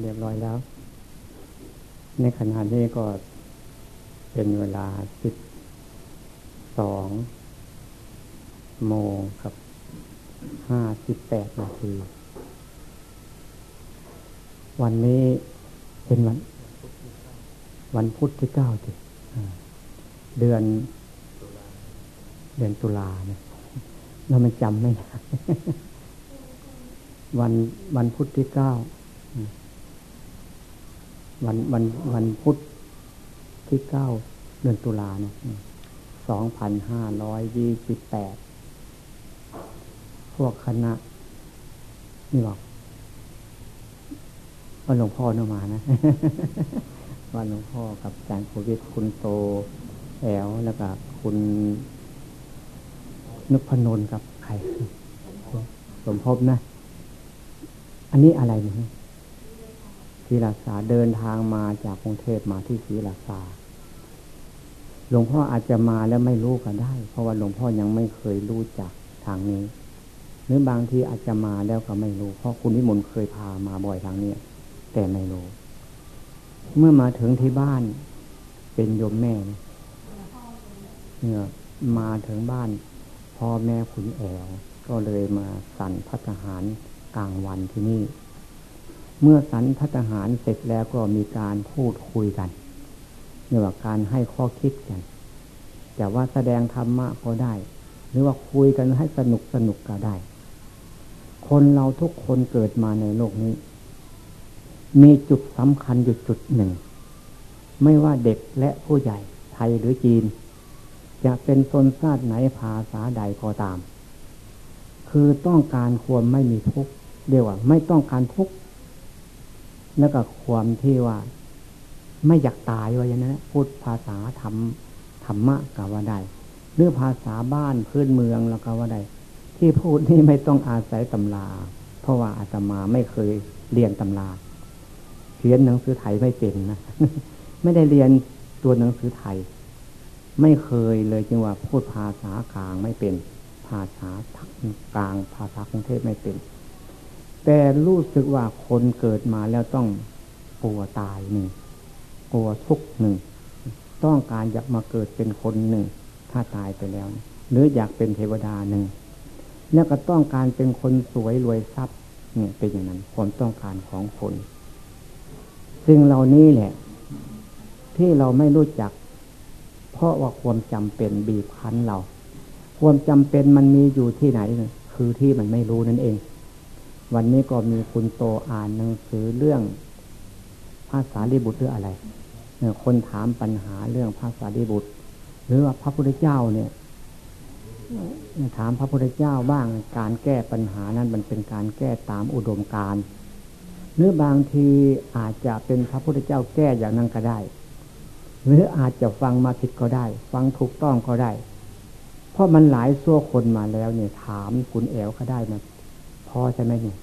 เรียบร้อยแล้ว ในขณะนี้ก็เป็นเวลาสิบสองโมงครับห้าสิบแปดนาที วันนี้เป็นวัน วันพุธที่เก้าทีเดือน เดือนตุลาเนี่ยเรามันจำไม่ได้วันวันพุธที่เก้า วันวันวันพุธที่เก้าเดือนตุลาเนี่ยสองพันห้าร้อยยี่สิบแปดพวกคณะ นี่บอกวันหลวงพ่อเนมานะวันหลวงพ่อกับอาจารย์โควิดคุณโตแอลแล้วก็คุณนึกพนนกับใครสมภพนะ อันนี้อะไรเนี่ย ศรีราษาเดินทางมาจากกรุงเทพมาที่ศรีราษาหลวงพ่ออาจจะมาแล้วไม่รู้ก็ได้ เพราะว่าหลวงพ่อยังไม่เคยรู้จักทางนี้ หรือบางทีอาจจะมาแล้วก็ไม่รู้ เพราะคุณวิมลเคยพามาบ่อยทางนี้แต่ไม่รู้ เมื่อมาถึงที่บ้าน เป็นโยมแม่เนี่ยมาถึงบ้านพ่อแม่คุณแอวก็เลยมาสั่นพัฒหารกลางวันที่นี่ เมื่อสันพัฒหารเสร็จแล้วก็มีการพูดคุยกันเรียว่าการให้ข้อคิดกันจะว่าแสดงธรรมะก็ได้ หรือว่าคุยกันให้สนุกสนุกก็ได้ คนเราทุกคนเกิดมาในโลกนี้ มีจุดสำคัญอยู่จุดหนึ่ง ไม่ว่าเด็กและผู้ใหญ่ ไทยหรือจีน จะเป็นชนชาติไหนภาษาใดก็ตาม คือต้องการความไม่มีทุกข์เรียกว่าไม่ต้องการทุกข์ แล้วก็ความที่ว่า ไม่อยากตายว่าอย่างนั้นพูดภาษาธรรมธรรมะกับว่าได้หรือภาษาบ้านพื้นเมืองแล้วก็ว่าได้ที่พูดนี่ไม่ต้องอาศัยตำรา เพราะว่าอาตมาไม่เคยเรียนตำราเขียนหนังสือไทยไม่เป็นนะไม่ได้เรียนตัวหนังสือไทย ไม่เคยเลยจึงว่าพูดภาษากลางไม่เป็น ภาษากลางภาษากรุงเทพไม่เป็น แต่รู้สึกว่าคนเกิดมาแล้วต้องกลัวตายหนึ่งกลัวทุกหนึ่ง ต้องการอยากมาเกิดเป็นคนหนึ่ง ถ้าตายไปแล้ว หรืออยากเป็นเทวดาหนึ่ง แล้วก็ต้องการเป็นคนสวยรวยทรัพย์ เนี่ยเป็นอย่างนั้นความต้องการของคนซึ่งเหล่านี้แหละ ที่เราไม่รู้จัก เพราะว่าความจำเป็นบีบคั้นเรา ความจำเป็นมันมีอยู่ที่ไหน คือที่มันไม่รู้นั่นเอง วันนี้ก็มีคุณโตอ่านหนังสือเรื่องภาษาลิบุตรหรืออะไรคนถามปัญหาเรื่องภาษาดีบุตร หรือว่าพระพุทธเจ้าเนี่ยถามพระพุทธเจ้าบ้างการแก้ปัญหานั้นมันเป็นการแก้ตามอุดมการหรือบางทีอาจจะเป็นพระพุทธเจ้าแก้อย่างนั้นก็ได้ หรืออาจจะฟังมาผิดก็ได้ ฟังถูกต้องก็ได้ เพราะมันหลายซัวคนมาแล้วเนี่ยถามคุณแอวก็ได้นะ พ่อใช่ไหมเนี่ย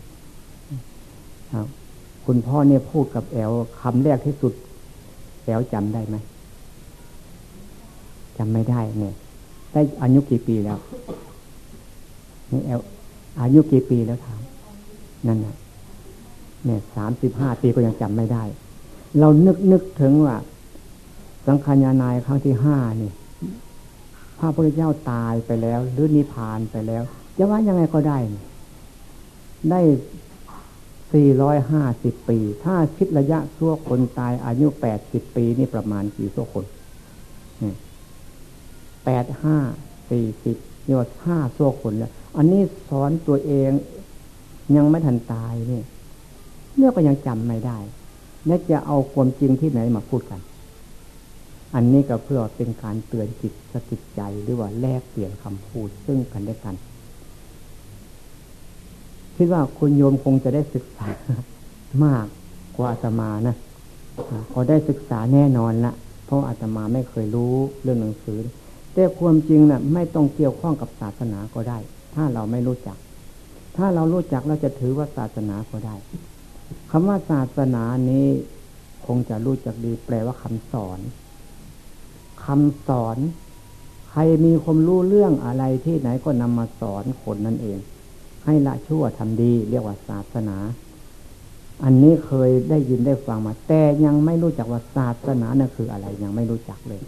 ครับ คุณพ่อเนี่ยพูดกับแอวคำแรกที่สุดแ้วจำได้ไหมจำไม่ได้เนี่ย ได้อายุกี่ปีแล้วนี่แอลอายุกี่ปีแล้วถามนั่นน่ะเนี่ยสามสิบห้าปีก็ยังจำไม่ได้ เรานึกนึกถึงว่า สังขารนายครั้งที่ห้านี่พระพุทธเจ้าตายไปแล้ว หรือนิพพานไปแล้ว จะว่ายังไงก็ได้ ได้สี่ร้อยห้าสิบปี ถ้าคิดระยะชั่วคนตายอายุแปดสิบปีนี่ประมาณกี่ชั่วคนแปดห้าสี่สิบนี่ว่าห้าชั่วคนแล้ว อันนี้สอนตัวเองยังไม่ทันตายนี่เนี่ยก็ยังจำไม่ได้ แล้วจะเอาความจริงที่ไหนมาพูดกัน อันนี้ก็เพื่อเป็นการเตือนจิตสกิดใจหรือว่าแลกเปลี่ยนคำพูดซึ่งกันและกัน คิดว่าคุณโยมคงจะได้ศึกษามากกว่าอาตมานะพอได้ศึกษาแน่นอนละเพราะอาตมาไม่เคยรู้เรื่องหนังสือ แต่ความจริงนะ่ะ ไม่ต้องเกี่ยวข้องกับศาสนาก็ได้ ถ้าเราไม่รู้จัก ถ้าเรารู้จักเราจะถือว่าศาสนาก็ได้คำว่าศาสนานี้คงจะรู้จักดีแปลว่าคำสอนคำสอน ใครมีความรู้เรื่องอะไรที่ไหนก็นำมาสอนคนนั่นเอง ให้ละชั่วทำดี เรียกว่าศาสนา อันนี้เคยได้ยินได้ฟังมา แต่ยังไม่รู้จักว่าศาสนานั่นคืออะไรยังไม่รู้จักเลย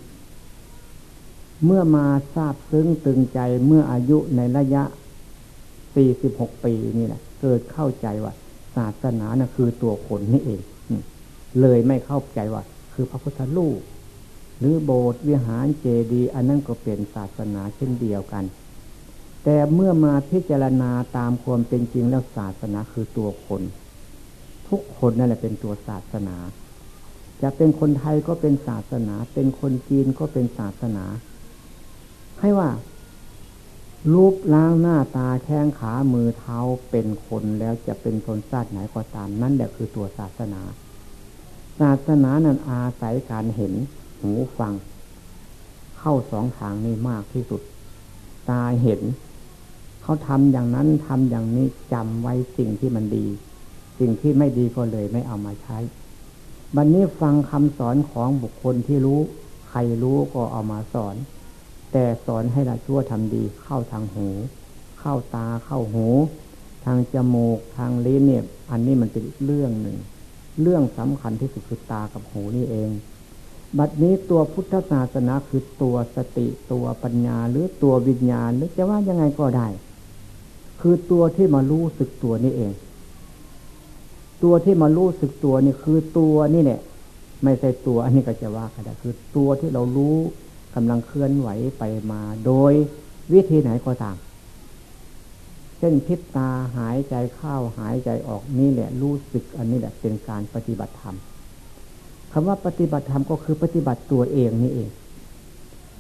เมื่อมาทราบซึ้งตึงใจเมื่ออายุในระยะสี่สิบหกปีนี่แหละเกิดเข้าใจว่าศาสนานะ่ะคือตัวคนนี่เองเลยไม่เข้าใจว่า คือพระพุทธรูปหรือโบสถ์วิหารเจดีย์อันนั้นก็เป็นศาสนาเช่นเดียวกัน แต่เมื่อมาพิจารณาตามความเป็นจริงแล้วศาสนาคือตัวคน ทุกคนนั่นแหละเป็นตัวศาสนา จะเป็นคนไทยก็เป็นศาสนา เป็นคนจีนก็เป็นศาสนา ให้ว่า รูปล้างหน้าตาแข้งขามือเท้าเป็นคนแล้วจะเป็นคนชาติไหนก็ตาม นั่นแหละคือตัวศาสนา ศาสนานั้นอาศัยการเห็นหูฟัง เข้าสองทางนี้มากที่สุด ตาเห็น เขาทำอย่างนั้นทำอย่างนี้จำไว้สิ่งที่มันดี สิ่งที่ไม่ดีก็เลยไม่เอามาใช้ บัดนนี้ฟังคำสอนของบุคคลที่รู้ ใครรู้ก็เอามาสอน แต่สอนให้ละชั่วทำดีเข้าทางหู เข้าตาเข้าหู ทางจมูกทางลิ้นเนี่ยอันนี้มันเป็นเรื่องหนึ่ง เรื่องสำคัญที่สุดคือตากับหูนี่เองบัดนี้ตัวพุทธศาสนาคือตัวสติตัวปัญญา หรือตัววิญญาณหรือจะว่ายังไงก็ได้ คือตัวที่มารู้สึกตัวนี่เอง ตัวที่มารู้สึกตัวนี่คือตัวนี่เนี่ยไม่ใช่ตัวอันนี้ก็จะว่าก็ได้คือตัวที่เรารู้กำลังเคลื่อนไหวไปมา โดยวิธีไหนก็ตาม เช่นพิษตาหายใจเข้าหายใจออกนี่แหละรู้สึกอันนี้แหละเป็นการปฏิบัติธรรมคำว่าปฏิบัติธรรมก็คือปฏิบัติตัวเองนี่เอง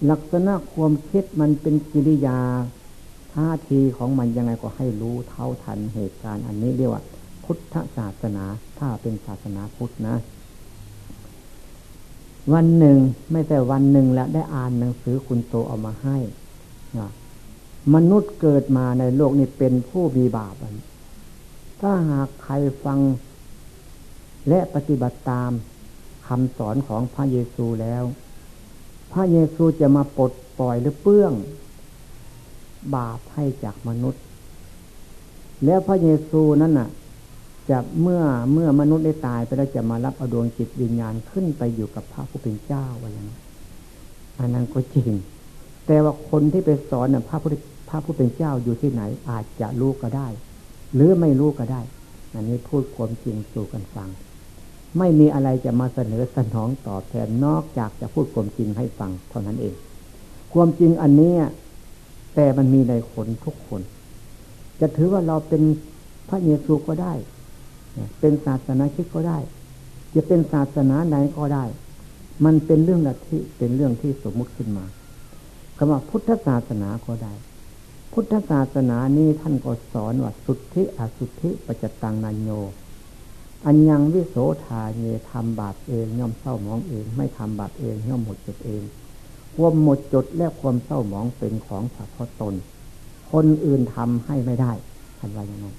ลักษณะความคิดมันเป็นกิริยา ท่าทีของมันยังไงก็ให้รู้เท่าทันเหตุการณ์อันนี้เรียกว่า พุทธศาสนาถ้าเป็นศาสนาพุทธนะ วันหนึ่งไม่แต่วันหนึ่งแล้วได้อ่านหนังสือคุณโตเอามาให้มนุษย์เกิดมาในโลกนี้เป็นผู้มีบาปถ้าหากใครฟังและปฏิบัติตามคำสอนของพระเยซูแล้ว พระเยซูจะมาปลดปล่อยหรือเปื้อง บาปให้จากมนุษย์ แล้วพระเยซูนั้นน่ะ จะเมื่อเมื่อมนุษย์ได้ตายไปแล้วจะมารับเอาดวงจิตวิญญาณขึ้นไปอยู่กับพระผู้เป็นเจ้าอย่างนั้นอันนั้นก็จริง แต่ว่าคนที่ไปสอนน่ะพระผู้พระผู้เป็นเจ้าอยู่ที่ไหน อาจจะรู้ก็ได้ หรือไม่รู้ก็ได้ อันนี้พูดความจริงสู่กันฟัง ไม่มีอะไรจะมาเสนอสนองตอบแทนนอกจากจะพูดความจริงให้ฟังเท่านั้นเอง ความจริงอันนี้ แต่มันมีในคนทุกคน จะถือว่าเราเป็นพระเยซูก็ได้ เป็นศาสนาคิดก็ได้ จะเป็นศาสนาไหนก็ได้ มันเป็นเรื่องละที่เป็นเรื่องที่สมมุติขึ้นมาคำว่าพุทธศาสนาก็ได้ พุทธศาสนานี้ท่านก็สอนว่าสุทธิอสุทธิปจจตังนันโยอันยังวิโสทาเยทำบาปเองย่อมเศร้ามองเอง ไม่ทำบาปเองย่อมหมดจดเอง ความหมดจดและความเศร้าหมองเป็นของเฉพาะตน คนอื่นทำให้ไม่ได้ทันว่าอย่างนั้น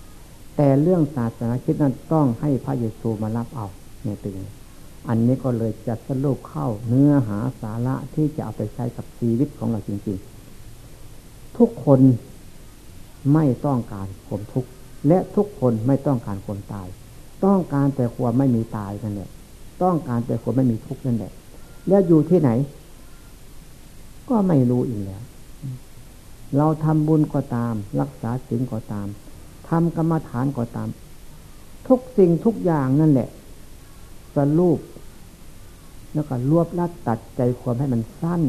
แต่เรื่องศาสนาคิดนั้นต้องให้พระเยซูมารับเอาเนี่ยเป็นอันนี้ก็เลยจะสรุปเข้าเนื้อหาสาระที่จะเอาไปใช้กับชีวิตของเราจริง ๆ ทุกคนไม่ต้องการความทุกข์และทุกคนไม่ต้องการความตาย ต้องการแต่ความไม่มีตายนั่นแหละต้องการแต่ความไม่มีทุกข์นั่นแหละแล้วอยู่ที่ไหน ก็ไม่รู้อีกแล้ว เราทำบุญก็ตาม รักษาศีลก็ตามทำกรรมฐานก็ตาม ทุกสิ่งทุกอย่างนั่นแหละสรุปแล้วก็รวบลัดตัดใจความให้มันสั้น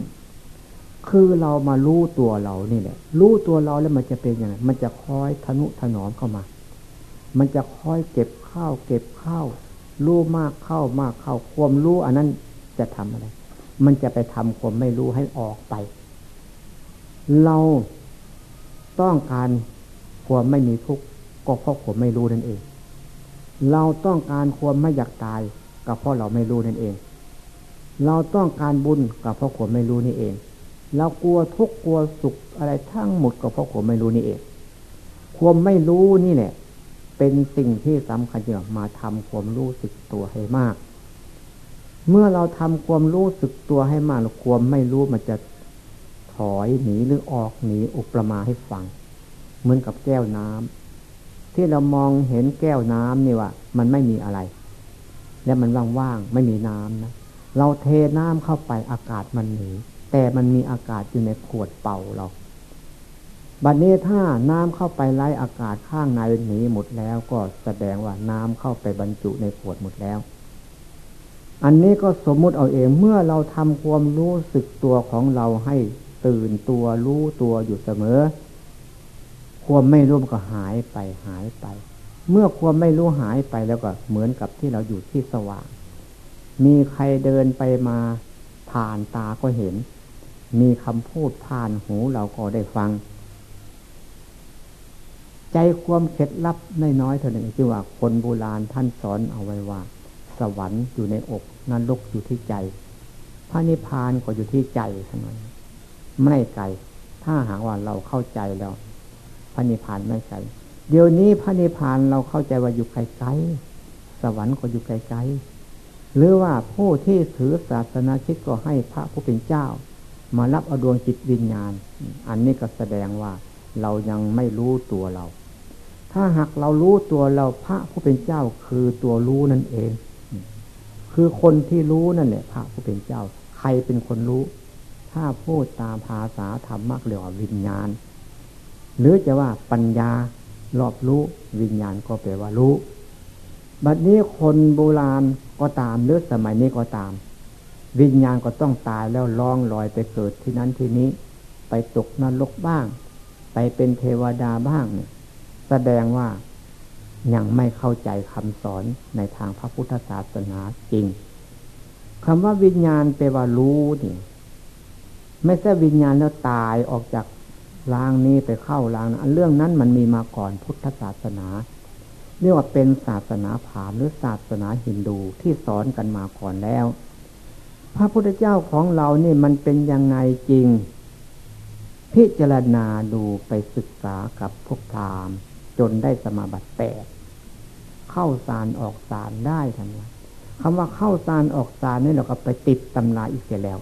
คือเรามารู้ตัวเรานี่แหละ รู้ตัวเราแล้วมันจะเป็นยังไงมันจะคอยทนุถนอมเข้ามา มันจะคอยเก็บข้าว เก็บข้าวรู้มากเข้ามากเข้าความรู้อันนั้นจะทำอะไร มันจะไปทำความไม่รู้ให้ออกไป เราต้องการความไม่มีทุกข์ก็เพราะความไม่รู้นั่นเอง เราต้องการความไม่อยากตายก็เพราะเราไม่รู้นั่นเอง เราต้องการบุญก็เพราะความไม่รู้นี่เอง เรากลัวทุกข์กลัวสุขอะไรทั้งหมดก็เพราะความไม่รู้นี่เอง ความไม่รู้นี่แหละเป็นสิ่งที่สำคัญอย่างมาทำความรู้สึกตัวให้มาก เมื่อเราทำความรู้สึกตัวให้มากความไม่รู้มันจะถอยหนีหรือออกหนีอุปมาให้ฟัง เหมือนกับแก้วน้ที่เรามองเห็นแก้วน้ำนี่ว่ามันไม่มีอะไร และมันว่างๆไม่มีน้ำนะเราเทน้ำเข้าไปอากาศมันหนีแต่มันมีอากาศอยู่ในขวดเป่าเราบัดนนี้ถ้าน้ำเข้าไปไล่อากาศข้างในหนีหมดแล้วก็แสดงว่าน้ำเข้าไปบรรจุในขวดหมดแล้ว อันนี้ก็สมมุติเอาเองเมื่อเราทำความรู้สึกตัวของเราให้ตื่นตัวรู้ตัวอยู่เสมอ ความไม่รู้ก็หายไปหายไป เมื่อความไม่รู้หายไปแล้วก็เหมือนกับที่เราอยู่ที่สว่าง มีใครเดินไปมาผ่านตาก็เห็น มีคำพูดผ่านหูเราก็ได้ฟัง ใจความเคล็ดลับน้อยๆเท่านั้นที่ว่าคนโบราณท่านสอนเอาไว้ว่า สวรรค์อยู่ในอก นรกอยู่ที่ใจ พระนิพพานก็อยู่ที่ใจเท่านั้นไม่ไกล ถ้าหากว่าเราเข้าใจแล้ว พระนิพพานไม่ไกล เดี๋ยวนี้พระนิพพานเราเข้าใจว่าอยู่ไกลๆ สวรรค์ก็อยู่ไกลๆ หรือว่าผู้ที่ถือศาสนาคิดก็ให้พระผู้เป็นเจ้า มารับเอาดวงจิตวิญญาณ อันนี้ก็แสดงว่าเรายังไม่รู้ตัวเรา ถ้าหากเรารู้ตัวเราพระผู้เป็นเจ้าคือตัวรู้นั่นเอง คือคนที่รู้นั่นแหละพระผู้เป็นเจ้า ใครเป็นคนรู้ ถ้าพูดตามภาษาธรรมะเรียกว่าวิญญาณ หรือจะว่าปัญญารอบรู้วิญญาณก็แปลว่ารู้ บัดนี้คนโบราณก็ตามหรือสมัยนี้ก็ตาม วิญญาณก็ต้องตายแล้วล่องลอยไปเกิดที่นั้นที่นี้ ไปตกนรกบ้าง ไปเป็นเทวดาบ้างเนี่ยแสดงว่า ยังไม่เข้าใจคำสอนในทางพระพุทธศาสนาจริงคำว่าวิญญาณแปลว่ารู้นี่ไม่ใช่วิญญาณแล้วตายออกจากรางนี้ไปเข้ารางนั้นเรื่องนั้นมันมีมาก่อนพุทธศาสนา เรียกว่าเป็นศาสนาผามหรือศาสนาฮินดูที่สอนกันมาก่อนแล้ว พระพุทธเจ้าของเรานี่มันเป็นยังไงจริง พิจารณาดูไปศึกษากับพวกพราหมณ์จนได้สมาบัติแปด เข้าสารออกสารได้ทันทีคำว่าเข้าสารออกสารนี่เราก็ไปติดตำราอีกเสียแล้ว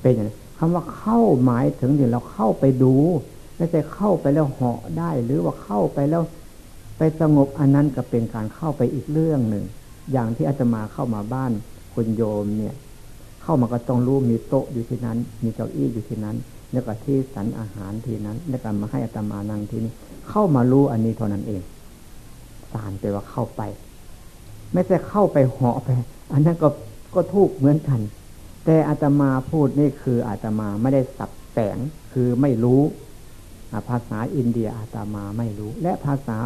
เป็นอย่างนี้คำว่าเข้าหมายถึงเดี๋ยวเราเข้าไปดูไม่ใช่เข้าไปแล้วเหาะได้ หรือว่าเข้าไปแล้วไปสงบอันนั้นก็เป็นการเข้าไปอีกเรื่องหนึ่ง อย่างที่อาตมาเข้ามาบ้านคุณโยมเนี่ย เข้ามาก็ต้องรู้มีโต๊ะอยู่ที่นั้น มีเก้าอี้อยู่ที่นั้น แล้วก็ที่สันอาหารที่นั้น แล้วก็มาให้อาตมานั่งที่นี้เข้ามารู้อันนี้เท่านั้นเองารแปลว่าเข้าไป ไม่ใช่เข้าไปเหาะไป อันนั้นก็ก็ทุกเหมือนกัน แต่อาตมาพูดนี่คืออาตมาไม่ได้สับแสงคือไม่รู้ภาษาอินเดียอาตมาไม่รู้ และภาษา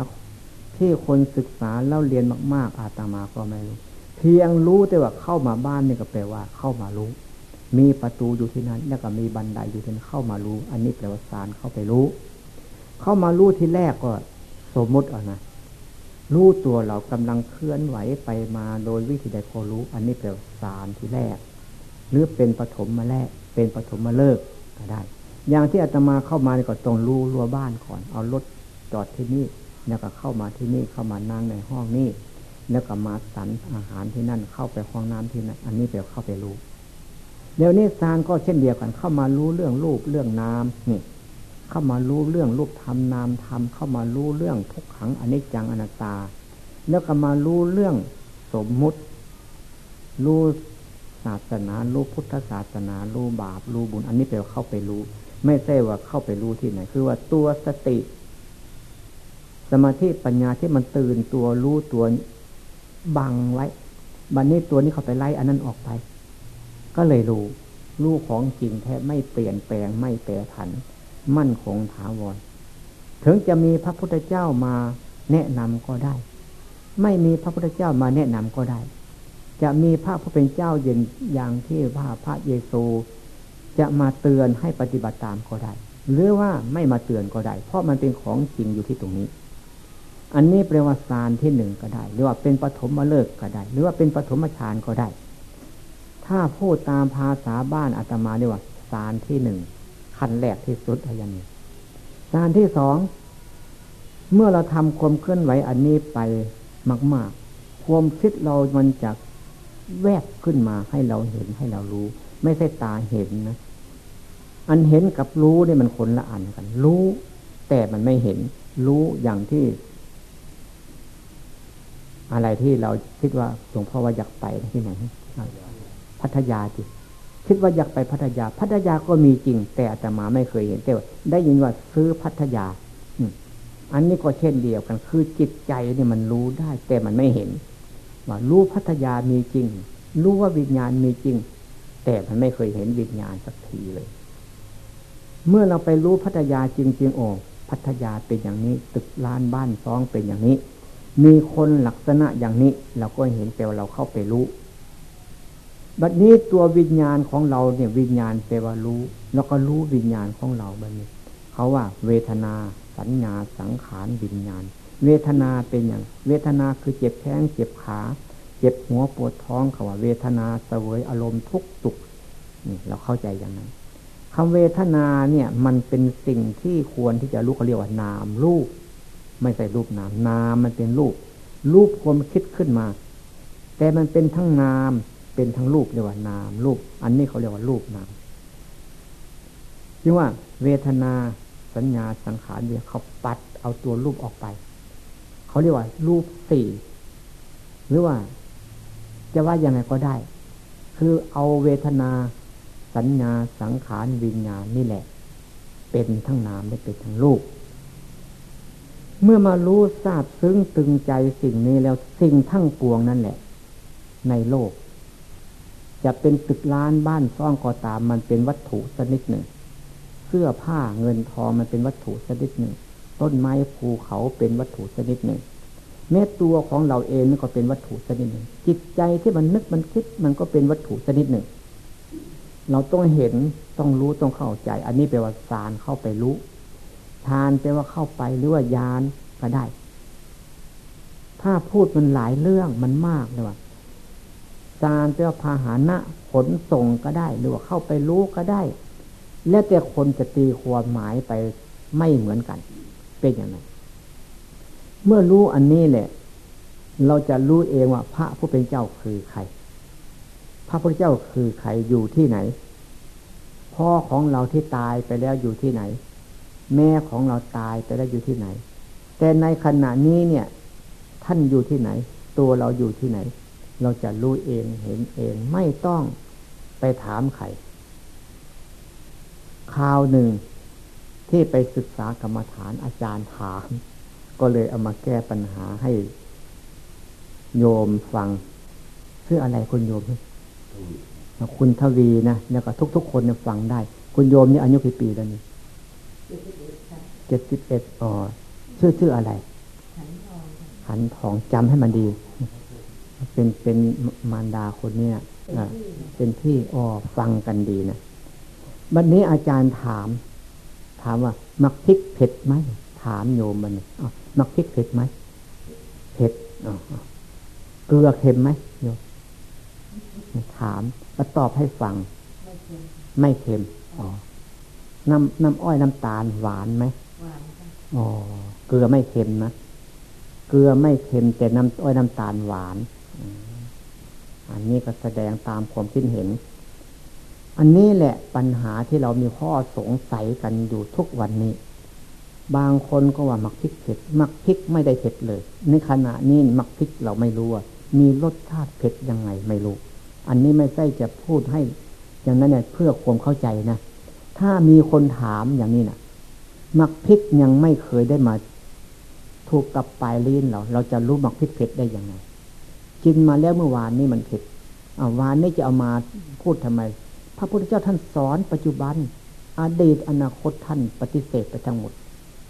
ที่คนศึกษาแล้วเรียนมาก ๆ อาตมาก็ไม่รู้ เพียงรู้แต่ว่าเข้ามาบ้านนี่ก็แปลว่าเข้ามารู้ มีประตูอยู่ที่นั้น แล้วก็มีบันไดอยู่ที่นั้นเข้ามารู้ อันนี้แปลว่าสารเข้าไปรู้ เข้ามารู้ที่แรกก็สมมติเอานะ รู้ตัวเรากำลังเคลื่อนไหวไปมาโดยวิธีใดพอรู้ อันนี้แปลว่าสารที่แรก หรือเป็นปฐมมาแลกเป็นปฐมมาเลิกก็ได้ อย่างที่อาตมาเข้ามาก็ต้องรู้รั้วบ้านก่อน เอารถจอดที่นี่แล้วก็เข้ามาที่นี่เข้ามานั่งในห้องนี้แล้วก็มาสันอาหารที่นั่นเข้าไปห้องน้ำที่นั่นอันนี้เดี๋ยวเข้าไปรู้เดี๋ยวนี้ซานก็เช่นเดียวกันเข้ามารู้เรื่องรูปเรื่องนานี่ เข้ามารู้เรื่องรูปธรรมนามธรรมเข้ามารู้เรื่องทุกขังอนิจจังอนัตตา แล้วก็มารู้เรื่องสมมุติ รู้ศาสนารู้พุทธศาสนารู้บาปรู้บุญ อันนี้แปลว่าเข้าไปรู้ ไม่ใช่ว่าเข้าไปรู้ที่ไหน คือว่าตัวสติ สมาธิปัญญาที่มันตื่นตัวรู้ตัวบังไว้บันนี้ตัวนี้เขาไปไล่อันนั้นออกไป ก็เลยรู้ รู้ของจริงแท้ไม่เปลี่ยนแปลงไม่แปรผัน มั่นคงถาวร ถึงจะมีพระพุทธเจ้ามาแนะนำก็ได้ ไม่มีพระพุทธเจ้ามาแนะนำก็ได้ จะมีพระผู้เป็นเจ้าเย็นอย่างที่พระพระเยซู จะมาเตือนให้ปฏิบัติตามก็ได้ หรือว่าไม่มาเตือนก็ได้ เพราะมันเป็นของจริงอยู่ที่ตรงนี้ อันนี้แปลว่าสารที่หนึ่งก็ได้ หรือว่าเป็นปฐมมาเลิกก็ได้ หรือว่าเป็นปฐมฌานก็ได้ ถ้าพูดตามภาษาบ้านอาตมาเรียกว่าสารที่หนึ่ง ขั้นแรกที่สุดอะไรนี้สารที่สอง เมื่อเราทำความเคลื่อนไหวอันนี้ไปมาก ๆ ความคิดเรามันจะแวบขึ้นมาให้เราเห็นให้เรารู้ ไม่ใช่ตาเห็นนะ อันเห็นกับรู้เนี่ยมันคนละอันกัน รู้แต่มันไม่เห็น รู้อย่างที่ อะไรที่เราคิดว่าหลวงพ่อว่าอยากไปที่ไหนพัทยาจิ คิดว่าอยากไปพัทยา พัทยาก็มีจริง แต่อาตมาไม่เคยเห็น แต่ว่าได้ยินว่าซื้อพัทยาอันนี้ก็เช่นเดียวกัน คือจิตใจเนี่ยมันรู้ได้ แต่มันไม่เห็น ว่ารู้พัทยามีจริง รู้ว่าวิญญาณมีจริง แต่มันไม่เคยเห็นวิญญาณสักทีเลย เมื่อเราไปรู้พัทยาจริงๆโอ้พัทยาเป็นอย่างนี้ ตึกล้านบ้านซองเป็นอย่างนี้ มีคนลักษณะอย่างนี้ เราก็เห็นแต่ว่าเราเข้าไปรู้ บัดนี้ตัววิญญาณของเราเนี่ยวิญญาณแปลว่ารู้ แล้วก็รู้วิญญาณของเราบัดนี้ เขาว่า เวทนาสัญญาสังขารวิญญาณ เวทนาเป็นอย่าง เวทนาคือเจ็บแข้งเจ็บขา เจ็บหัวปวดท้องเขาว่า เวทนาเสวยอารมณ์ทุกตุกนี่เราเข้าใจอย่างนั้นคำเวทนาเนี่ย มันเป็นสิ่งที่ควรที่จะรู้เขาเรียกว่านามรูป ไม่ใช่รูปนามนามมันเป็นรูป รูปความคิดขึ้นมา แต่มันเป็นทั้งนาม เป็นทั้งรูปเรียกว่านามรูป อันนี้เขาเรียกว่ารูปนามจึงว่า เวทนาสัญญาสังขารเนี่ยเขาปัดเอาตัวรูปออกไป เขาเรียกว่า รูปสี่หรือว่า จะว่ายังไงก็ได้ คือเอาเวทนาสัญญาสังขารวิญญาณนี่แหละ เป็นทั้งนามไม่เป็นทั้งรูป เมื่อมารู้ทราบซึ้งตึงใจสิ่งนี้แล้วสิ่งทั้งปวงนั่นแหละ ในโลก จะเป็นตึกล้านบ้านซ่องก็ตามมันเป็นวัตถุชนิดหนึ่ง เสื้อผ้าเงินทองมันเป็นวัตถุชนิดหนึ่ง ต้นไม้ภูเขาเป็นวัตถุชนิดหนึ่งแม้ตัวของเราเองก็เป็นวัตถุชนิดหนึ่ง จิตใจที่มันนึกมันคิดมันก็เป็นวัตถุชนิดหนึ่ง เราต้องเห็นต้องรู้ต้องเข้าใจ อันนี้แปลว่าสารเข้าไปรู้ทานแปลว่าเข้าไปหรือว่ายานก็ได้ ถ้าพูดมันหลายเรื่องมันมากเลยว่าารแปลว่าพาหานะขนส่งก็ได้ หรือว่าเข้าไปรู้ก็ได้ แล้วแต่คนจะตีความหมายไปไม่เหมือนกัน เป็นอย่างไรเมื่อรู้อันนี้แหละ เราจะรู้เองว่า พระผู้เป็นเจ้าคือใคร พระพุทธเจ้าคือใครอยู่ที่ไหน พ่อของเราที่ตายไปแล้วอยู่ที่ไหน แม่ของเราตายไปแล้วอยู่ที่ไหน แต่ในขณะนี้เนี่ย ท่านอยู่ที่ไหน ตัวเราอยู่ที่ไหน เราจะรู้เองเห็นเองไม่ต้องไปถามใครคราวหนึ่งที่ไปศึกษากรรมฐานอาจารย์ถาม ก็เลยเอามาแก้ปัญหาให้โยมฟังเพื่ออะไรคุณโยมคุณทวีนะแล้วก็ทุก ๆ คนเนี่ยฟังได้ คุณโยมนี่อายุกี่ปีแล้วนี่เจ็ดสิบเอ็ดอ๋อชื่อชื่ออะไร ขันทองจำให้มันดี เป็นเป็นมารดาคนเนี้ยเป็นที่อ๋อฟังกันดีนะบัดนนี้อาจารย์ถาม ถามว่า มักพริกเผ็ดไหมถามโยมมันมักพริกเผ็ดไหมเผ็ดเกลือเค็มไหมโยมถามแล้วตอบให้ฟัง ไม่เค็มอ๋อน้ำน้ำอ้อยน้ำตาลหวานไหมหวานอ๋อเกลือไม่เค็มนะเกลือไม่เค็มแต่น้ำอ้อยน้ำตาลหวาน อันนี้ก็แสดงตามความคิดเห็น อันนี้แหละปัญหาที่เรามีข้อสงสัยกันอยู่ทุกวันนี้ บางคนก็ว่ามักพริกเผ็ด มักพริกไม่ได้เผ็ดเลย ในขณะนี้มักพริกเราไม่รู้ว่ามีรสชาติเผ็ดยังไงไม่รู้ อันนี้ไม่ใช่จะพูดให้อย่างนั้นเนี่ยเพื่อความเข้าใจนะ ถ้ามีคนถามอย่างนี้นะมักพริกยังไม่เคยได้มาถูกกับปลายลิ้นเรา เราจะรู้มักพริกเผ็ดได้ยังไง กินมาแล้วเมื่อวานนี้มันเผ็ดอ่าวานนี้จะเอามาพูดทำไม พระพุทธเจ้าท่านสอนปัจจุบัน อดีตอนาคตท่านปฏิเสธไปทั้งหมด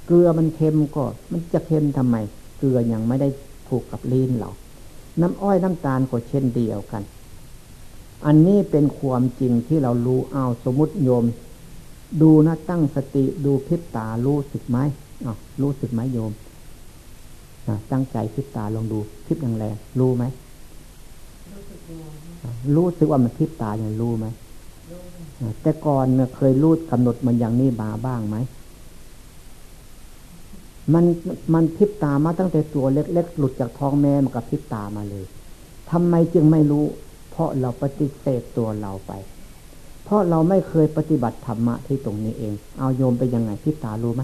เกลือมันเค็มก็ มันจะเค็มทำไม เกลือยังไม่ได้ผูกกับลิ้นเรา น้ำอ้อยน้ำตาลก็เช่นเดียวกัน อันนี้เป็นความจริงที่เรารู้เอาสมมติโยม ดูนะตั้งสติดูพิบตารู้สึกไหมอ๋อรู้สึกไหมโยม ตั้งใจพิบตาลองดูพิบอย่างแรงรู้ไหมรู้สึกว่ามันพิบตาอย่างรู้ไหมแต่ก่อนเนี่ยเคยรูดกำหนดมันอย่างนี้มาบ้างไหมมันมันพิบตามาตั้งแต่ตัวเล็กๆหลุดจากท้องแม่มันกับพิบตามาเลยทำไมจึงไม่รู้ เพราะเราปฏิเสธตัวเราไป เพราะเราไม่เคยปฏิบัติธรรมะที่ตรงนี้เอง เอาโยมไปยังไงพิบตารู้ไหม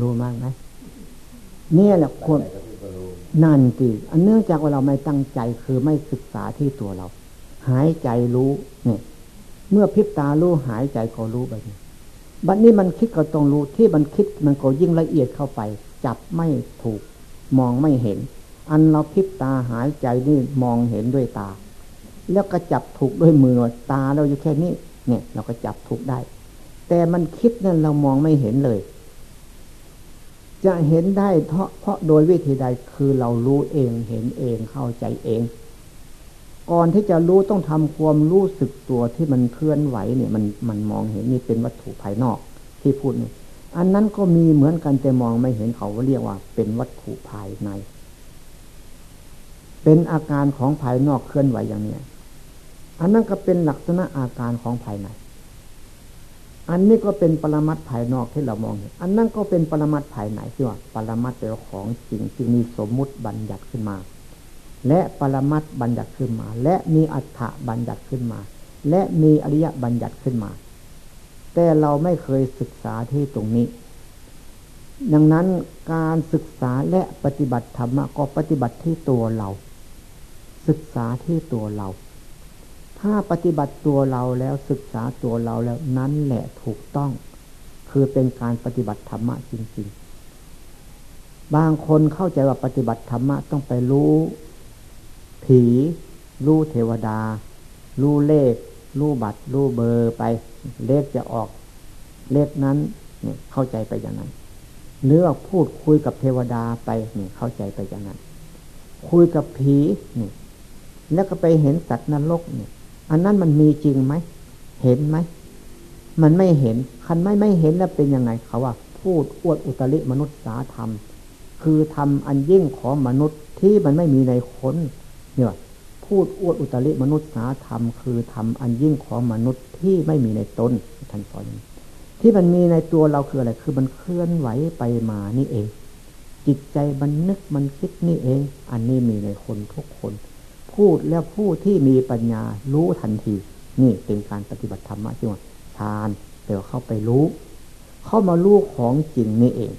รู้มากไหม เนี่ยแหละคนนั่นสิอันเนื่องจากว่าเราไม่ตั้งใจคือไม่ศึกษาที่ตัวเรา หายใจรู้เนี่ย เมื่อพิบตารู้หายใจก็รู้ไปบัดนี้มันคิดก็ต้องรู้ที่มันคิดมันก็ยิ่งละเอียดเข้าไป จับไม่ถูก มองไม่เห็น อันเราพิบตาหายใจนี่มองเห็นด้วยตา แล้วก็จับถูกด้วยมือตาเราอยู่แค่นี้เนี่ย เราก็จับถูกได้ แต่มันคิดนั่นเรามองไม่เห็นเลย จะเห็นได้เพราะเพราะโดยวิธีใดคือเรารู้เองเห็นเองเข้าใจเอง ก่อนที่จะรู้ต้องทำความรู้สึกตัวที่มันเคลื่อนไหวเนี่ยมันมันมองเห็นนี่เป็นวัตถุภายนอกที่พูดเนี่ยอันนั้นก็มีเหมือนกันแต่มองไม่เห็นเขาเรียกว่า เป็นวัตถุภายใน เป็นอาการของภายนอกเคลื่อนไหวอย่างเนี้ยอันนั้นก็เป็นลักษณะอาการของภายใน อันนี้ก็เป็นปรมัตภายนอกที่เรามองเห็นอันนั้นก็เป็นปรมัตภายในที่ว่า ปรมัตเป็นของจริงจึงมีสมมุติบัญญัติขึ้นมา และปรมัตบัญญัติขึ้นมา และมีอัฏฐบัญญัติขึ้นมา และมีอริยบัญญัติขึ้นมา แต่เราไม่เคยศึกษาที่ตรงนี้ ดังนั้นการศึกษาและปฏิบัติธรรมก็ปฏิบัติที่ตัวเรา ศึกษาที่ตัวเรา ถ้าปฏิบัติตัวเราแล้วศึกษาตัวเราแล้วนั้นแหละถูกต้อง คือเป็นการปฏิบัติธรรมะจริง ๆ บางคนเข้าใจว่าปฏิบัติธรรมะต้องไปรู้ ผี รู้เทวดา รู้เลข รู้บัตร รู้เบอร์ไป เลขจะออก เลขนั้นเนี่ยเข้าใจไปอย่างนั้นหรือว่าพูดคุยกับเทวดาไปเนี่ยเข้าใจไปอย่างนั้น คุยกับผีเนี่ยแล้วก็ไปเห็นสัตว์นรกเนี่ย อันนั้นมันมีจริงไหม เห็นไหม มันไม่เห็น คันไม่ไม่เห็นแล้วเป็นยังไงเขาว่า พูดอวดอุตริมนุษย์สาธรรม คือทำอันยิ่งของมนุษย์ที่มันไม่มีในคนเนี่ยพูดอวดอุตริมนุษย์สาธรรม คือทำอันยิ่งของมนุษย์ที่ไม่มีในตนท่านสอนที่มันมีในตัวเราคืออะไร คือมันเคลื่อนไหวไปมานี่เอง จิตใจมันนึกมันคิดนี่เอง อันนี้มีในคนทุกคน พูดแล้วผู้ที่มีปัญญารู้ทันที นี่เป็นการปฏิบัติธรรมะที่ว่าฌานเดี๋ยวเข้าไปรู้ เข้ามารู้ของจริงนี่เอง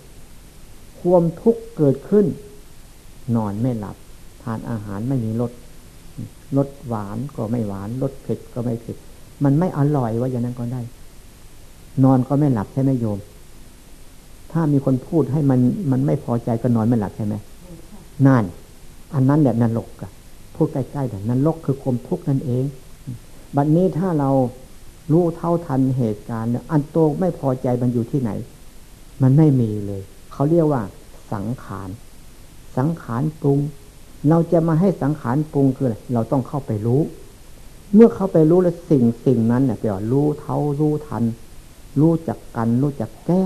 ความทุกข์เกิดขึ้น นอนไม่หลับ ทานอาหารไม่มีรสรสหวานก็ไม่หวานรสเผ็ดก็ไม่เผ็ด มันไม่อร่อยว่าอย่างนั้นก็ได้ นอนก็ไม่หลับใช่ไหมโยม ถ้ามีคนพูดให้มันมันไม่พอใจก็นอนไม่หลับใช่ไหมนั่น อันนั้นแหละนรกอะ พูดใกล้ๆแต่นั้นลกคือความทุกข์นั่นเอง บัดนนี้ถ้าเรารู้เท่าทันเหตุการณ์อันโตไม่พอใจมันอยู่ที่ไหน มันไม่มีเลย เขาเรียกว่า สังขาร สังขารปรุง เราจะมาให้สังขารปรุงคืออะไรเราต้องเข้าไปรู้ เมื่อเข้าไปรู้แล้วสิ่งสิ่งนั้นเนี่ยเดี๋ยวรู้เท่ารู้ทัน รู้จักกัน รู้จักแก้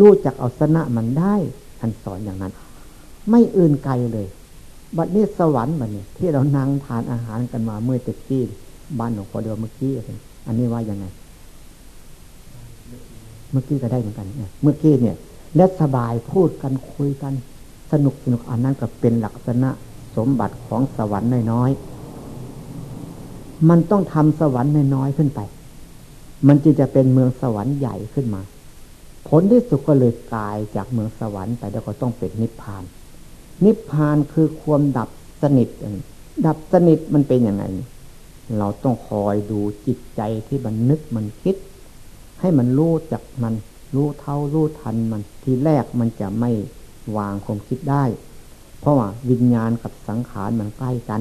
รู้จักเอาชนะมันได้ท่านสอนอย่างนั้น ไม่อื่นไกลเลย บัดนี้สวรรค์บัดนี้ที่เรานั่งทานอาหารกันมาเมื่อตะกี้บ้านหลวงพ่อเดียวเมื่อกี้อันนี้ว่ายังไง เมื่อกี้ก็ได้เหมือนกันเนี่ยเมื่อกี้เนี่ยและสบายพูดกันคุยกัน สนุกสนุกอันนั้นก็เป็นลักษณะสมบัติของสวรรค์น้อยๆมันต้องทำสวรรค์น้อยๆขึ้นไป มันจึงจะเป็นเมืองสวรรค์ใหญ่ขึ้นมา ผลที่สุดก็เลยกลายจากเมืองสวรรค์ไปแล้วก็ต้องเป็นนิพพาน นิพพานคือความดับสนิทดับสนิทมันเป็นยังไง เราต้องคอยดูจิตใจที่มันนึกมันคิด ให้มันรู้จักมัน รู้เท่ารู้ทันมัน ทีแรกมันจะไม่วางความคิดได้ เพราะว่าวิญญาณกับสังขารมันใกล้กัน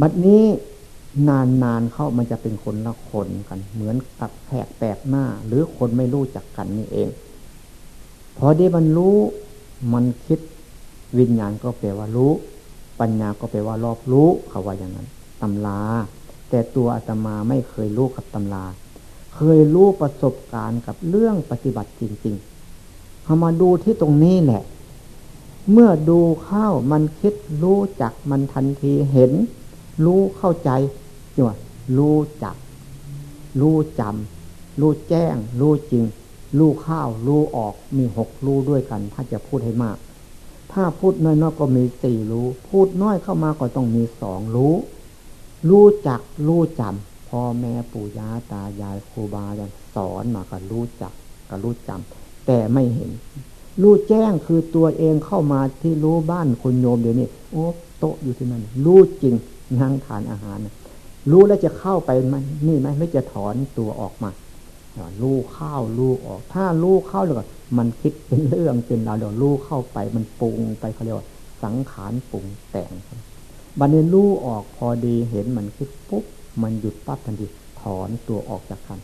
บัดนี้นานๆเข้ามันจะเป็นคนละคนกัน เหมือนกับแผกแปลกหน้า หรือคนไม่รู้จักกันนี่เอง พอได้มันรู้มันคิด วิญญาณก็แปลว่ารู้ ปัญญาก็แปลว่ารอบรู้เขาว่าอย่างนั้นตำราแต่ตัวอาตมาไม่เคยรู้กับตำรา เคยรู้ประสบการณ์กับเรื่องปฏิบัติจริงๆเอามาดูที่ตรงนี้แหละ เมื่อดูเข้ามันคิดรู้จักมันทันทีเห็น รู้เข้าใจจีว่ารู้จัก รู้จำรู้แจ้ง รู้จริง รู้ข้าว รู้ออกมีหกรู้ด้วยกัน ถ้าจะพูดให้มาก ถ้าพูดน้อยๆก็มีสี่รู้ พูดน้อยเข้ามาก็ต้องมีสองรู้ รู้จักรู้จำพ่อแม่ปู่ย่าตายายครูบาอาจารย์สอนมาก็รู้จักก็รู้จำแต่ไม่เห็น รู้แจ้งคือตัวเองเข้ามาที่รู้บ้านคุณโยมเดี๋ยวนี้โอ้โต๊ะอยู่ที่นั่นรู้จริงนั่งทานอาหาร รู้แล้วจะเข้าไปมันนี่ไหมไม่จะถอนตัวออกมา รู้เข้ารู้ออก ถ้ารู้เข้าแล้วก็มันคิดเป็นเรื่องเป็นราวเดี๋ยวรู้เข้าไปมันปรุงไปเขาเรียกว่าสังขารปรุงแต่งบันนี้รู้ออกพอดีเห็นมันคิดปุ๊บมันหยุดปั๊บทันทีถอนตัวออกจากกัน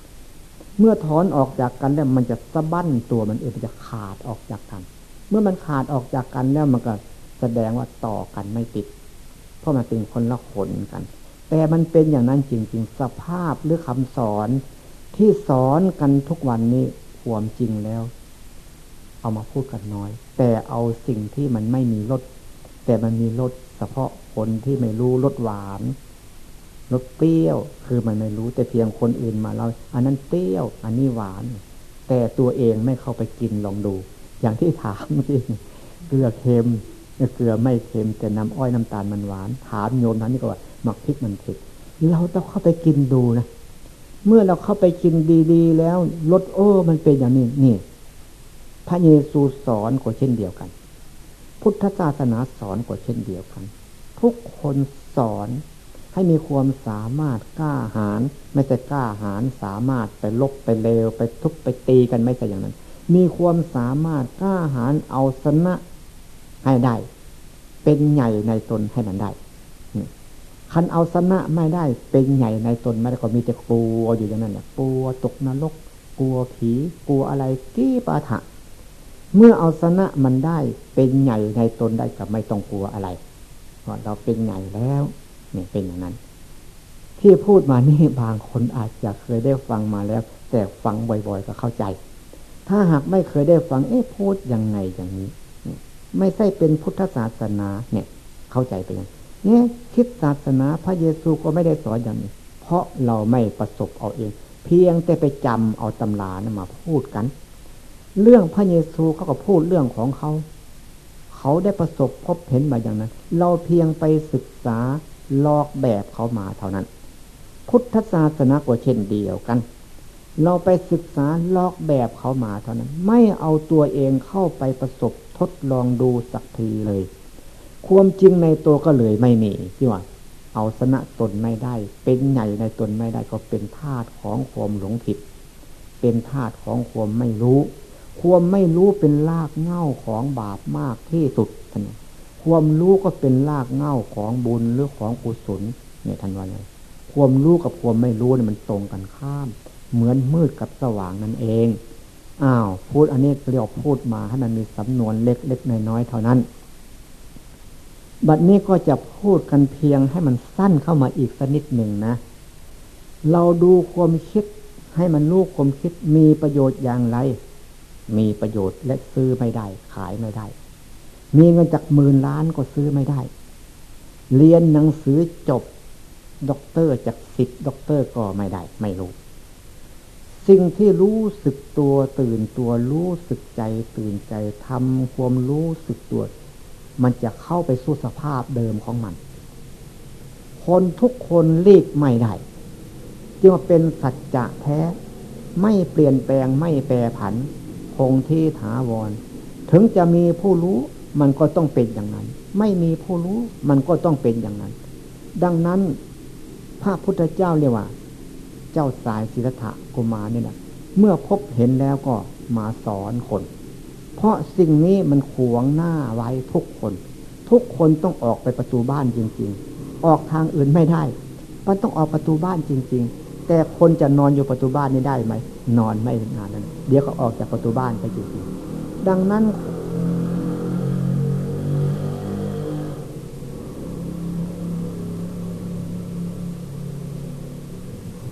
เมื่อถอนออกจากกันแล้วมันจะสะบั้นตัวมันเองมันจะขาดออกจากกัน เมื่อมันขาดออกจากกันแล้วมันก็แสดงว่าต่อกันไม่ติด เพราะมันเป็นคนละคนกัน แต่มันเป็นอย่างนั้นจริง ๆ สภาพหรือคำสอน ที่สอนกันทุกวันนี้ความจริงแล้ว เอามาพูดกันน้อย แต่เอาสิ่งที่มันไม่มีรสแต่มันมีรสเฉพาะคนที่ไม่รู้รสหวานรสเปรี้ยว คือมันไม่รู้แต่เพียงคนอื่นมาเรา อันนั้นเปรี้ยว อันนี้หวาน แต่ตัวเองไม่เข้าไปกินลองดู อย่างที่ถามเมื่เกลือเค็มเกลือไม่เค็มแต่น้ำอ้อยน้ำตาลมันหวาน ถามโยมนั้นนี่ก็ว่าหมักพริกมันเผ็ดเราต้องเข้าไปกินดูนะ เมื่อเราเข้าไปกินดีๆ แล้วรสโอ้มันเป็นอย่างนี้นี่ พระเยซูสอนก็เช่นเดียวกัน พุทธศาสนาสอนก็เช่นเดียวกัน ทุกคนสอนให้มีความสามารถกล้าหาญไม่ใช่กล้าหาญสามารถไปลบไปเลวไปทุบไปตีกันไม่ใช่อย่างนั้น มีความสามารถกล้าหาญเอาชนะให้ได้ เป็นใหญ่ในตนให้มันได้ คันเอาชนะไม่ได้ เป็นใหญ่ในตนไม่ได้ก็มีแต่กลัวอยู่อย่างนั้นแหละกลัวตกนรกกลัวผีกลัวอะไรกี้ปะทะเมื่อเอาชนะมันได้เป็นใหญ่ในตนได้ก็ไม่ต้องกลัวอะไรเพราะเราเป็นใหญ่แล้วเนี่ยเป็นอย่างนั้น ที่พูดมานี่บางคนอาจจะเคยได้ฟังมาแล้ว แต่ฟังบ่อยๆก็เข้าใจ ถ้าหากไม่เคยได้ฟังเอ๊ะพูดยังไงอย่างนี้ ไม่ใช่เป็นพุทธศาสนาเนี่ย เข้าใจไปยัง เนี่ยคิดศาสนาพระเยซูก็ไม่ได้สอนอย่างนี้ เพราะเราไม่ประสบเอาเอง เพียงแต่ไปจำเอาตำรานะมาพูดกัน เรื่องพระเยซูเขาก็พูดเรื่องของเขา เขาได้ประสบพบเห็นมาอย่างนั้น เราเพียงไปศึกษาลอกแบบเขามาเท่านั้น พุทธศาสนาก็เช่นเดียวกัน เราไปศึกษาลอกแบบเขามาเท่านั้น ไม่เอาตัวเองเข้าไปประสบทดลองดูสักทีเลย ความจริงในตัวก็เลยไม่มีที่ว่า เอาชนะตนไม่ได้ เป็นใหญ่ในตนไม่ได้ก็เป็นธาตุของความหลงผิด เป็นธาตุของความไม่รู้ ความไม่รู้เป็นรากเหง้าของบาปมากที่สุดท่านความรู้ก็เป็นรากเหง้าของบุญหรือของกุศลเนี่ยท่านว่าไงความรู้กับความไม่รู้เนี่ยมันตรงกันข้าม เหมือนมืดกับสว่างนั่นเองอ้าวพูดอันนี้เรียกพูดมาให้มันมีสำนวนเล็กๆน้อยๆเท่านั้น บัดนี้ก็จะพูดกันเพียงให้มันสั้นเข้ามาอีกสักนิดหนึ่งนะ เราดูความคิดให้มันรู้ความคิดมีประโยชน์อย่างไร มีประโยชน์และซื้อไม่ได้ ขายไม่ได้ มีเงินจากหมื่นล้านก็ซื้อไม่ได้ เรียนหนังสือจบด็อกเตอร์จากสิบด็อกเตอร์ก็ไม่ได้ ไม่รู้ สิ่งที่รู้สึกตัวตื่นตัวรู้สึกใจตื่นใจทำความรู้สึกตัว มันจะเข้าไปสู่สภาพเดิมของมัน คนทุกคนลีกไม่ได้จึงว่าเป็นสัจจะแท้ ไม่เปลี่ยนแปลงไม่แปรผัน คงที่ถาวร ถึงจะมีผู้รู้มันก็ต้องเป็นอย่างนั้น ไม่มีผู้รู้มันก็ต้องเป็นอย่างนั้น ดังนั้น พระพุทธเจ้าเรียกว่า เจ้าสายศิลธะกุมารเนี่ยนะเมื่อพบเห็นแล้วก็มาสอนคน เพราะสิ่งนี้มันขวงหน้าไว้ทุกคน ทุกคนต้องออกไปประตูบ้านจริง ๆ ออกทางอื่นไม่ได้มันต้องออกประตูบ้านจริง ๆ แต่คนจะนอนอยู่ประตูบ้านนี้ได้ไหม นอนไม่นานนั้น เดี๋ยวก็ออกจากประตูบ้านไปจริงๆดังนั้น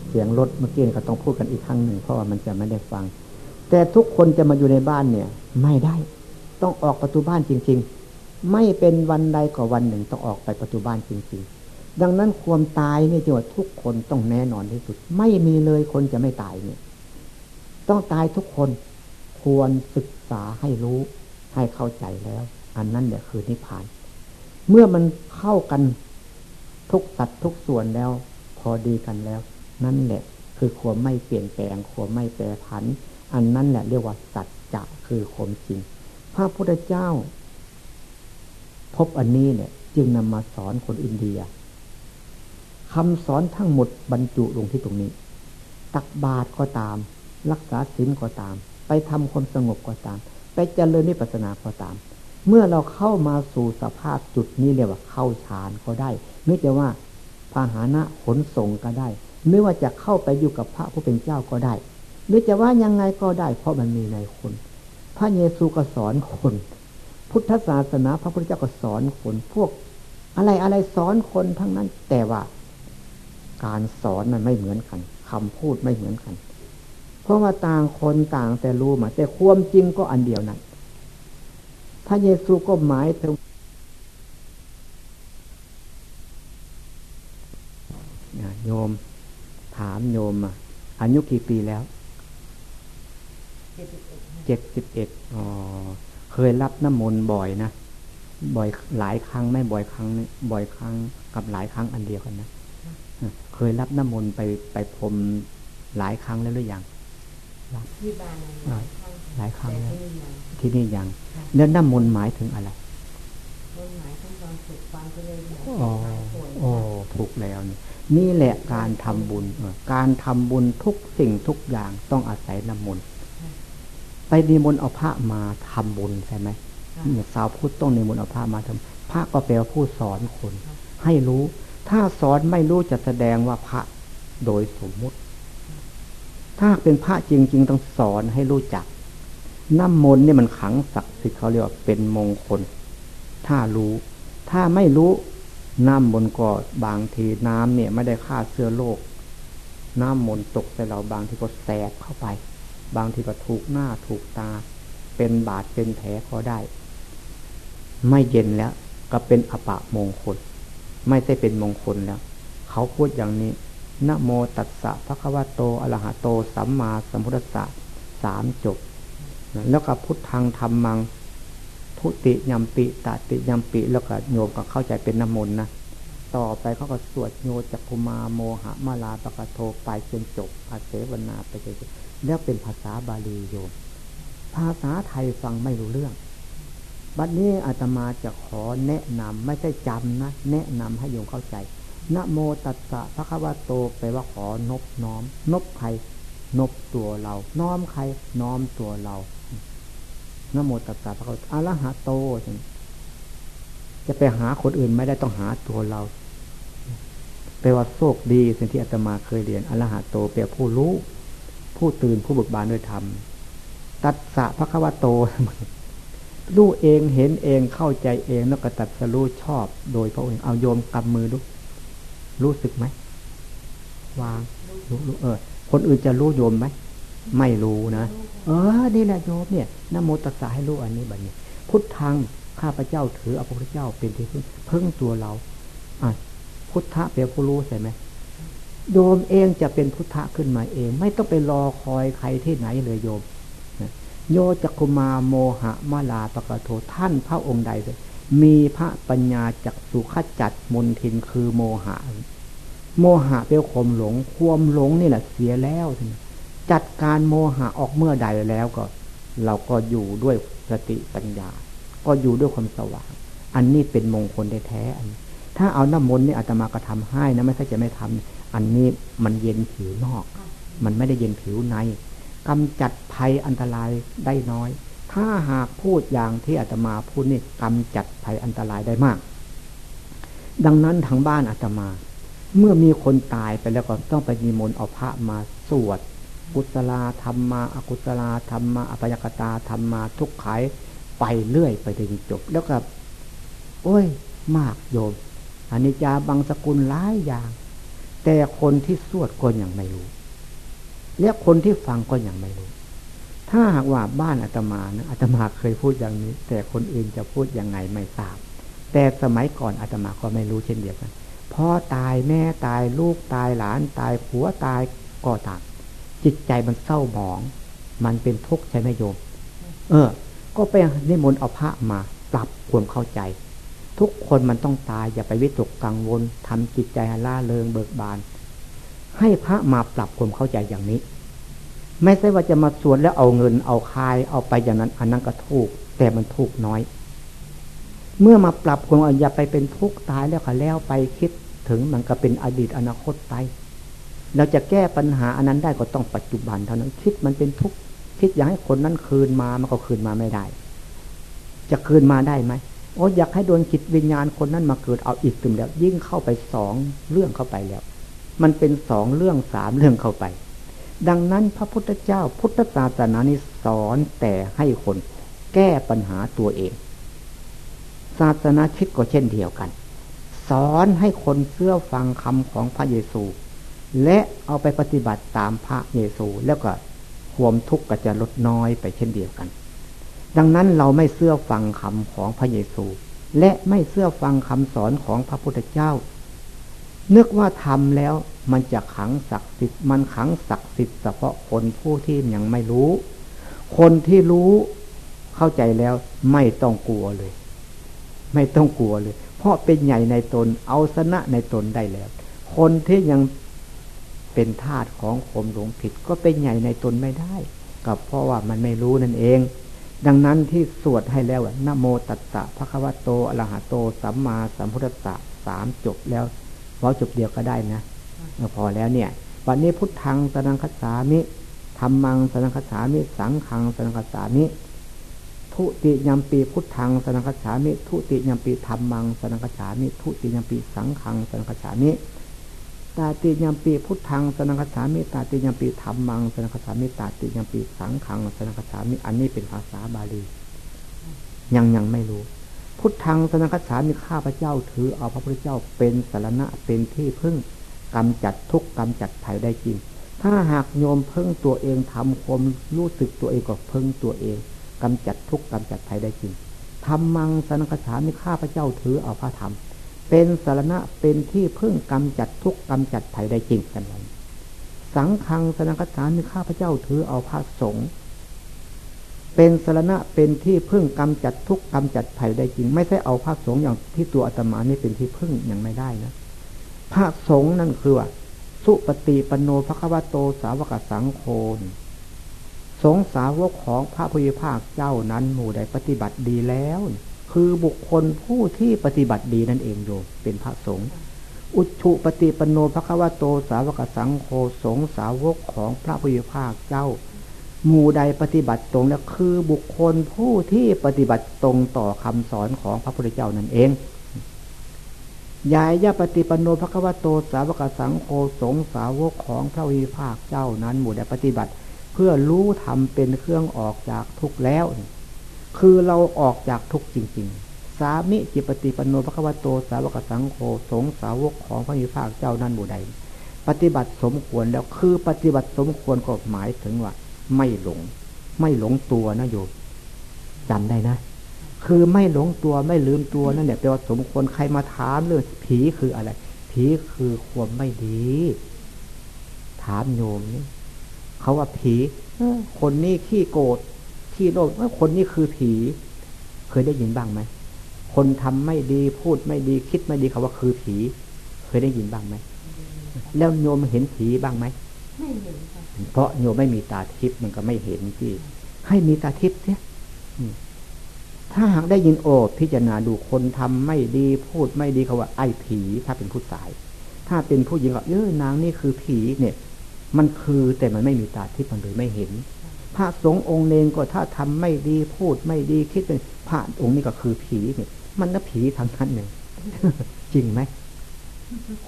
เสียงรถเมื่อกี้ก็ต้องพูดกันอีกครั้งหนึ่งเพราะว่ามันจะไม่ได้ฟัง แต่ทุกคนจะมาอยู่ในบ้านเนี่ย ไม่ได้ ต้องออกประตูบ้านจริง ๆ ไม่เป็นวันใดก็วันหนึ่งต้องออกไปประตูบ้านจริง ๆ ดังนั้นความตายเนี่ยจังหวะทุกคนต้องแน่นอนที่สุด ไม่มีเลยคนจะไม่ตายเนี่ย ต้องตายทุกคนควรศึกษาให้รู้ให้เข้าใจแล้ว อันนั้นเนี่ยคือนิพพาน เมื่อมันเข้ากันทุกสัตว์ทุกส่วนแล้ว พอดีกันแล้ว นั่นแหละ คือความไม่เปลี่ยนแปลงความไม่แปรผัน อันนั้นแหละเรียกว่าสัจจะคือความจริง พระพุทธเจ้า พบอันนี้เนี่ย จึงนำมาสอนคนอินเดียคำสอนทั้งหมดบรรจุลงที่ตรงนี้ ตักบาตรก็ตาม รักษาศีลก็ตาม ไปทำความสงบก็ตาม ไปเจริญนิพพานาก็ตาม เมื่อเราเข้ามาสู่สภาพจุดนี้เรียกว่าเข้าฌานก็ได้ไม่จะว่าพาหานะขนส่งก็ได้ ไม่ว่าจะเข้าไปอยู่กับพระผู้เป็นเจ้าก็ได้ หรือจะว่ายังไงก็ได้ เพราะมันมีในคน พระเยซูก็สอนคน พุทธศาสนา พระพุทธเจ้าก็สอนคน พวก อะไรอะไรสอนคนทั้งนั้น แต่ว่า การสอนมันไม่เหมือนกันคำพูดไม่เหมือนกัน เพราะว่าต่างคนต่างแต่รู้มา แต่ความจริงก็อันเดียวนั้นพระเยซูก็หมายถึงโยม ถามโยมอะอายุกี่ปีแล้ว เจ็ดสิบเอ็ดอ๋อเคยรับน้ำมนต์บ่อยนะ บ่อยหลายครั้งไม่บ่อยครั้ง บ่อยครั้งกับหลายครั้งอันเดียวกันนะ เคยรับน้ำมนต์ไปไปพรมหลายครั้งแล้วหรือยังที่บ้านหลายครั้งแล้วที่นี่ยัง แล้วน้ำมนต์หมายถึงอะไรหมายถึงความสุขความเจริญอ๋อโอ้ถูกแล้วนี่นี่แหละการทำบุญ การทำบุญทุกสิ่งทุกอย่างต้องอาศัยน้ำมนต์ ไปนิมนต์เอาพระมาทำบุญใช่ไหมเนี่ยสาวพุทธต้องนิมนต์เอาพระมาทำพระก็แปลว่าผู้สอนคน ให้รู้ ถ้าสอนไม่รู้จะแสดงว่าพระโดยสมมุติ ถ้าเป็นพระจริง ๆ ต้องสอนให้รู้จักน้ำมนต์นี่มันขังศักดิ์สิทธิ์เขาเรียกว่าเป็นมงคล ถ้ารู้ ถ้าไม่รู้น้ำมนต์ก็บางทีน้ำเนี่ย ไม่ได้ฆ่าเสื้อโลก น้ำมนต์ตกใส่เราบางทีก็แสบเข้าไป บางทีก็ถูกหน้าถูกตา เป็นบาดเป็นแผลก็ได้ ไม่เย็นแล้วก็เป็นอปะมงคล ไม่ใช่เป็นมงคลแล้ว เขาพูดอย่างนี้นะโมตัสสะพระควะโตอะระหะโต สัมมาสัมพุทธัสสะสามจบ แล้วก็พุทธังธรรมัง ทุติยมปิตติยมปิแล้วก็โยมก็เข้าใจเป็นน้ำมนต์นะต่อไปเขาก็สวดโยจักคุมาโมหะมาลาปะกะโทไปจนจบอาเสวนาไปจนจบ แล้วเป็นภาษาบาลีโยม ภาษาไทยฟังไม่รู้เรื่อง บัดนี้อาตมาจะขอแนะนำไม่ใช่จำนะ แนะนำให้โยมเข้าใจนะโมตัสสะพระคัมภโตไปว่าขอนบน้อม นบใคร นบตัวเรา น้อมใคร น้อมตัวเรานโมตัสสะพระอาระหะโต จะไปหาคนอื่นไม่ได้ต้องหาตัวเราแปลว่าโชคดีสิ่งที่อาตมาเคยเรียนอรหัโตแปลผู้รู้ ผู้ตื่นผู้บิกบานด้วยธรรม ตัดสะพระควโต รู้เองเห็นเองเข้าใจเองแล้วก็ตัดสรู้ชอบโดยพระองค์เอาโยมกำมือดูรู้สึกไหมวางรู้รู้เออ คนอื่นจะรู้โยมไหมไม่รู้นะเออนี่แหละโยมเนี่ยนโมตัสสะให้รู้อันนี้บัดนี้ พุทธังข้าพเจ้าถือเอาพระพุทธเจ้าเป็นที่พึ่งเพิ่งตัวเราอะพุทธะเป็นผู้รู้ใช่ไหม โยมเองจะเป็นพุทธะขึ้นมาเอง ไม่ต้องไปรอคอยใครที่ไหนเลยโยมโยจักุมาโมหะมาลาปะกะโทท่านพระองค์ใดเลยมีพระปัญญาจักสุขจัดมนทินคือโมหะ โมหะเป็นความหลง ความหลงนี่แหละเสียแล้ว จัดการโมหะออกเมื่อใดแล้วก็ เราก็อยู่ด้วยสติปัญญา ก็อยู่ด้วยความสว่าง อันนี้เป็นมงคลแท้ๆถ้าเอาน้ำมนต์นี่อาตมาก็ทำให้นะไม่ใช่จะไม่ทำ อันนี้มันเย็นผิวนอก มันไม่ได้เย็นผิวในกำจัดภัยอันตรายได้น้อย ถ้าหากพูดอย่างที่อาตมาพูดนี่กำจัดภัยอันตรายได้มาก ดังนั้นทางบ้านอาตมา เมื่อมีคนตายไปแล้วก็ต้องไปนิมนต์เอาพระมาสวดกุศลาธรรมมาอกุศลาธรรมมาอภยกตาธรรมมาทุกขายไปเรื่อยไปจนจบ แล้วก็ โอ้ย มากโยมอันนี้จาบางสกุลหลายอย่าง แต่คนที่สวดก็ยังไม่รู้ และคนที่ฟังก็ยังไม่รู้ ถ้าหากว่าบ้านอาตมานะอาตมาเคยพูดอย่างนี้ แต่คนอื่นจะพูดยังไงไม่ทราบ แต่สมัยก่อนอาตมาก็ไม่รู้เช่นเดียวกันพ่อตายแม่ตายลูกตายหลานตายผัวตายก็ตายจิตใจมันเศร้าหมอง มันเป็นทุกข์ใช่ไหมโยม เออ ก็ไปนิมนต์เอาพระมา ปรับความเข้าใจ ทุกคนมันต้องตายอย่าไปวิตกกังวลทำจิตใจให้ล่าเริงเบิกบาน ให้พระมาปรับความเข้าใจอย่างนี้ ไม่ใช่ว่าจะมาสวดแล้วเอาเงินเอาคายเอาไปอย่างนั้น อันนั้นก็ถูก แต่มันทุกน้อย เมื่อมาปรับความอย่าไปเป็นทุกข์ตายแล้วก็แล้วไปคิดถึงมันก็เป็นอดีตอนาคตไป เราจะแก้ปัญหาอันนั้นได้ก็ต้องปัจจุบันเท่านั้นคิดมันเป็นทุกข์คิดอยากให้คนนั้นคืนมามันก็คืนมาไม่ได้ จะคืนมาได้ไหม โอ้อยากให้โดนจิตวิญญาณคนนั้นมาเกิดเอาอีกตึมแล้ว ยิ่งเข้าไปสองเรื่องเข้าไปแล้ว มันเป็นสองเรื่องสามเรื่องเข้าไป ดังนั้นพระพุทธเจ้าพุทธศาสนานี้สอนแต่ให้คนแก้ปัญหาตัวเอง ศาสนาคิดก็เช่นเดียวกัน สอนให้คนเชื่อฟังคำของพระเยซู และเอาไปปฏิบัติตามพระเยซูแล้วก็ความทุกข์ก็จะลดน้อยไปเช่นเดียวกัน ดังนั้นเราไม่เชื่อฟังคำของพระเยซู และไม่เชื่อฟังคำสอนของพระพุทธเจ้า นึกว่าทำแล้วมันจะขังศักดิ์สิทธิ์มันขังศักดิ์สิทธิ์เฉพาะคนผู้ที่ยังไม่รู้ คนที่รู้เข้าใจแล้วไม่ต้องกลัวเลย ไม่ต้องกลัวเลย เพราะเป็นใหญ่ในตนเอาชนะในตนได้แล้ว คนที่ยังเป็นทาสของขมหลงผิดก็เป็นใหญ่ในตนไม่ได้ก็เพราะว่ามันไม่รู้นั่นเอง ดังนั้นที่สวดให้แล้วนะโมตัสสะภะคะวะโตอะระหะโต สัมมาสัมพุทธัสสะสามจบแล้วเราจบเดียวก็ได้นะพอแล้วเนี่ยวันนี้พุทธังสนังคสามิธรรมังสนังคสามิ สังขังสนังคสามิ ทุติยมปีพุทธังสนังคสามิ ทุติยมปีธรรมังสนังคสามิ ทุติยมปีสังขังสนังคสามิ ตาติยมปีพุทธังสนังคสามิตาติยมปีธรรมังสนังคสามิตาติยมปีสังขังสนังคสามิอันนี้เป็นภาษาบาลี ยังยังไม่รู้ พุทธังสนังคสามิข้าพระเจ้าถือเอาพระพุทธเจ้าเป็นสารณะเป็นที่พึ่งกำจัดทุกกำจัดภัยได้จริง ถ้าหากโยมเพิ่งตัวเองทำความรู้สึกตัวเองก็เพิ่งตัวเองกำจัดทุกกำจัดภัยได้จริงธรรมังสนังคสามิข้าพระเจ้าถือเอาพระธรรม เป็นสารณะเป็นที่พึ่งกำจัดทุกกำจัดภัยได้จริงกันเลยสังฆังสนังคสามีข้าพเจ้าถือเอาพระสงฆ์เป็นสารณะเป็นที่พึ่งกำจัดทุกกำจัดภัยได้จริง ไม่ใช่เอาพระสงฆ์อย่างที่ตัวอาตมานี่เป็นที่พึ่งอยังไม่ได้นะพระสงฆ์นั่นคือว่าสุปฏิปโนภควโตสาวกสังโฆสงสาวกของพระพุทธภาคเจ้านั้นหมู่ใดปฏิบัติดีแล้ว คือบุคคลผู้ที่ปฏิบัติดีนั่นเองโยมเป็นพระสงฆ์อุชุปฏิปโนภควโตสาวกสังโฆสงสาวกของพระพุทธภาคเจ้าหมู่ใดปฏิบัติตรงแล้วคือบุคคลผู้ที่ปฏิบัติตรงต่อคำสอนของพระพุทธเจ้านั่นเองยายยะปฏิปโนภควโตสาวกสังโฆสงสาวกของพระวิภาคเจ้านั้นหมู่ใดปฏิบัติ เพื่อรู้ทำเป็นเครื่องออกจากทุกข์แล้ว คือเราออกจากทุกข์จริง ๆ สามิจิปฏิปโนภควโต สาวกสังโฆสงสาวกของพระมิภาคเจ้านั้นบุใด ปฏิบัติสมควรแล้วคือปฏิบัติสมควรก็หมายถึงว่า ไม่หลง ไม่หลงตัวนะโยมจำได้นะ คือไม่หลงตัวไม่ลืมตัวนั่นเนี่ยแปลว่าสมควรใครมาถามเลยผีคืออะไร ผีคือความไม่ดี ถามโยมนี่เขาว่าผีคนนี้ขี้โกรธ ขี้โลภว่าคนนี้คือผี เคยได้ยินบ้างไหมคนทำไม่ดีพูดไม่ดีคิดไม่ดีเขาว่าคือผี เคยได้ยินบ้างไหมแล้วโยมเห็นผีบ้างไหมไม่เห็นเพราะโยมไม่มีตาทิพย์มันก็ไม่เห็นที่ ให้มีตาทิพย์เสียถ้าหากได้ยินโอพิจารณาดูคนทำไม่ดีพูดไม่ดีเขาว่า ไอ้ผี ถ้าเป็นผู้ชาย ถ้าเป็นผู้หญิงก็เออนางนี่คือผีเนี่ย มันคือแต่มันไม่มีตาทิพย์มันเลยไม่เห็น พระสงฆ์องค์เนงก็ถ้าทำไม่ดีพูดไม่ดีคิดเป็นพระองค์นี้ก็คือผีเนี่ยมันก็ผีทางนั้นหนึ่งจริงไหม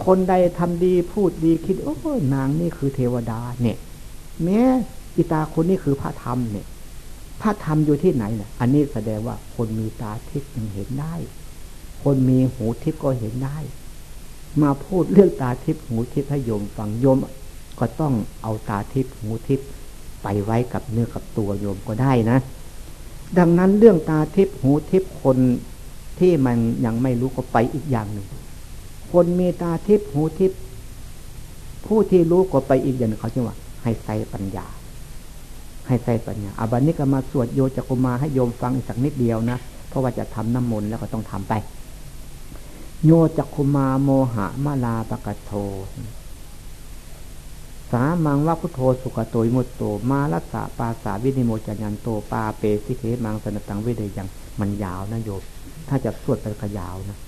คนใดทำดีพูดดีคิดโอ้นางนี่คือเทวดาเนี่ย แม้อิตาคนนี้คือพระธรรมเนี่ย พระธรรมอยู่ที่ไหนเนี่ยอันนี้แสดงว่าคนมีตาทิพย์ยังเห็นได้ คนมีหูทิพย์ก็เห็นได้ มาพูดเรื่องตาทิพย์หูทิพย์ให้โยมฟังโยมก็ต้องเอาตาทิพย์หูทิพย์ ไปไว้กับเนื้อกับตัวโยมก็ได้นะ ดังนั้นเรื่องตาทิพหูทิพคนที่มันยังไม่รู้ก็ไปอีกอย่างหนึ่ง คนมีตาทิพหูทิพผู้ที่รู้ก็ไปอีกอย่างนึงเขาชื่อว่า ให้ใส่ปัญญา ให้ใส่ปัญญาอาบันนี้ก็มาสวดโยจักุมาให้โยมฟังอีกสักนิดเดียวนะ เพราะว่าจะทำน้ำมนต์แล้วก็ต้องทำไป โยจักุมาโมหะมาลาปะกะโท สามังว่าพุทโธสุขโตยมุตโตมาลัสสะปาสาวินิโมจัญันโตปาเปสิเคมังสนตังเวเดยังมันยาวนะโยมถ้าจะสวดไปก็ยาวนะ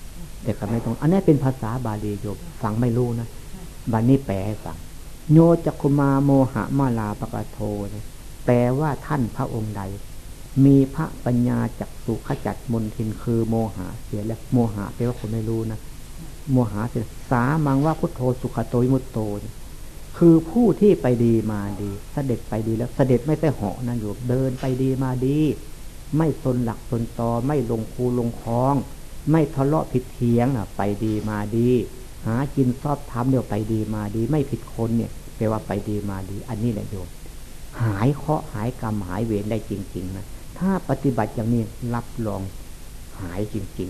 แต่ก็ไม่ตรงอันนี้เป็นภาษาบาลีโยมฟังไม่รู้นะบันนี้แปลให้ฟังโยจักคุมาโมหะมาลาปะกะโทเนี่ยแปลว่าท่านพระองค์ใด มีพระปัญญาจักสุขจัดมนทินคือโมหะเสียแล้วโมหะแปลว่าคนไม่รู้นะโมหะเสียสามังว่าพุทโธสุขโตยมุตโต คือผู้ที่ไปดีมาดีเสด็จไปดีแล้วเสด็จไม่ไปเหาะนะอยู่เดินไปดีมาดี ไม่ตนหลักตนตอไม่ลงคูลงคลอง ไม่ทะเลาะผิดเทียงอะไปดีมาดี หากินชอบทำเดี๋ยวไปดีมาดี ไม่ผิดคนเนี่ยแปลว่าไปดีมาดี อันนี้แหละโยมหายเคราะห์หายกรรมหายเวรได้จริง ๆ นะถ้าปฏิบัติอย่างนี้รับรองหายจริง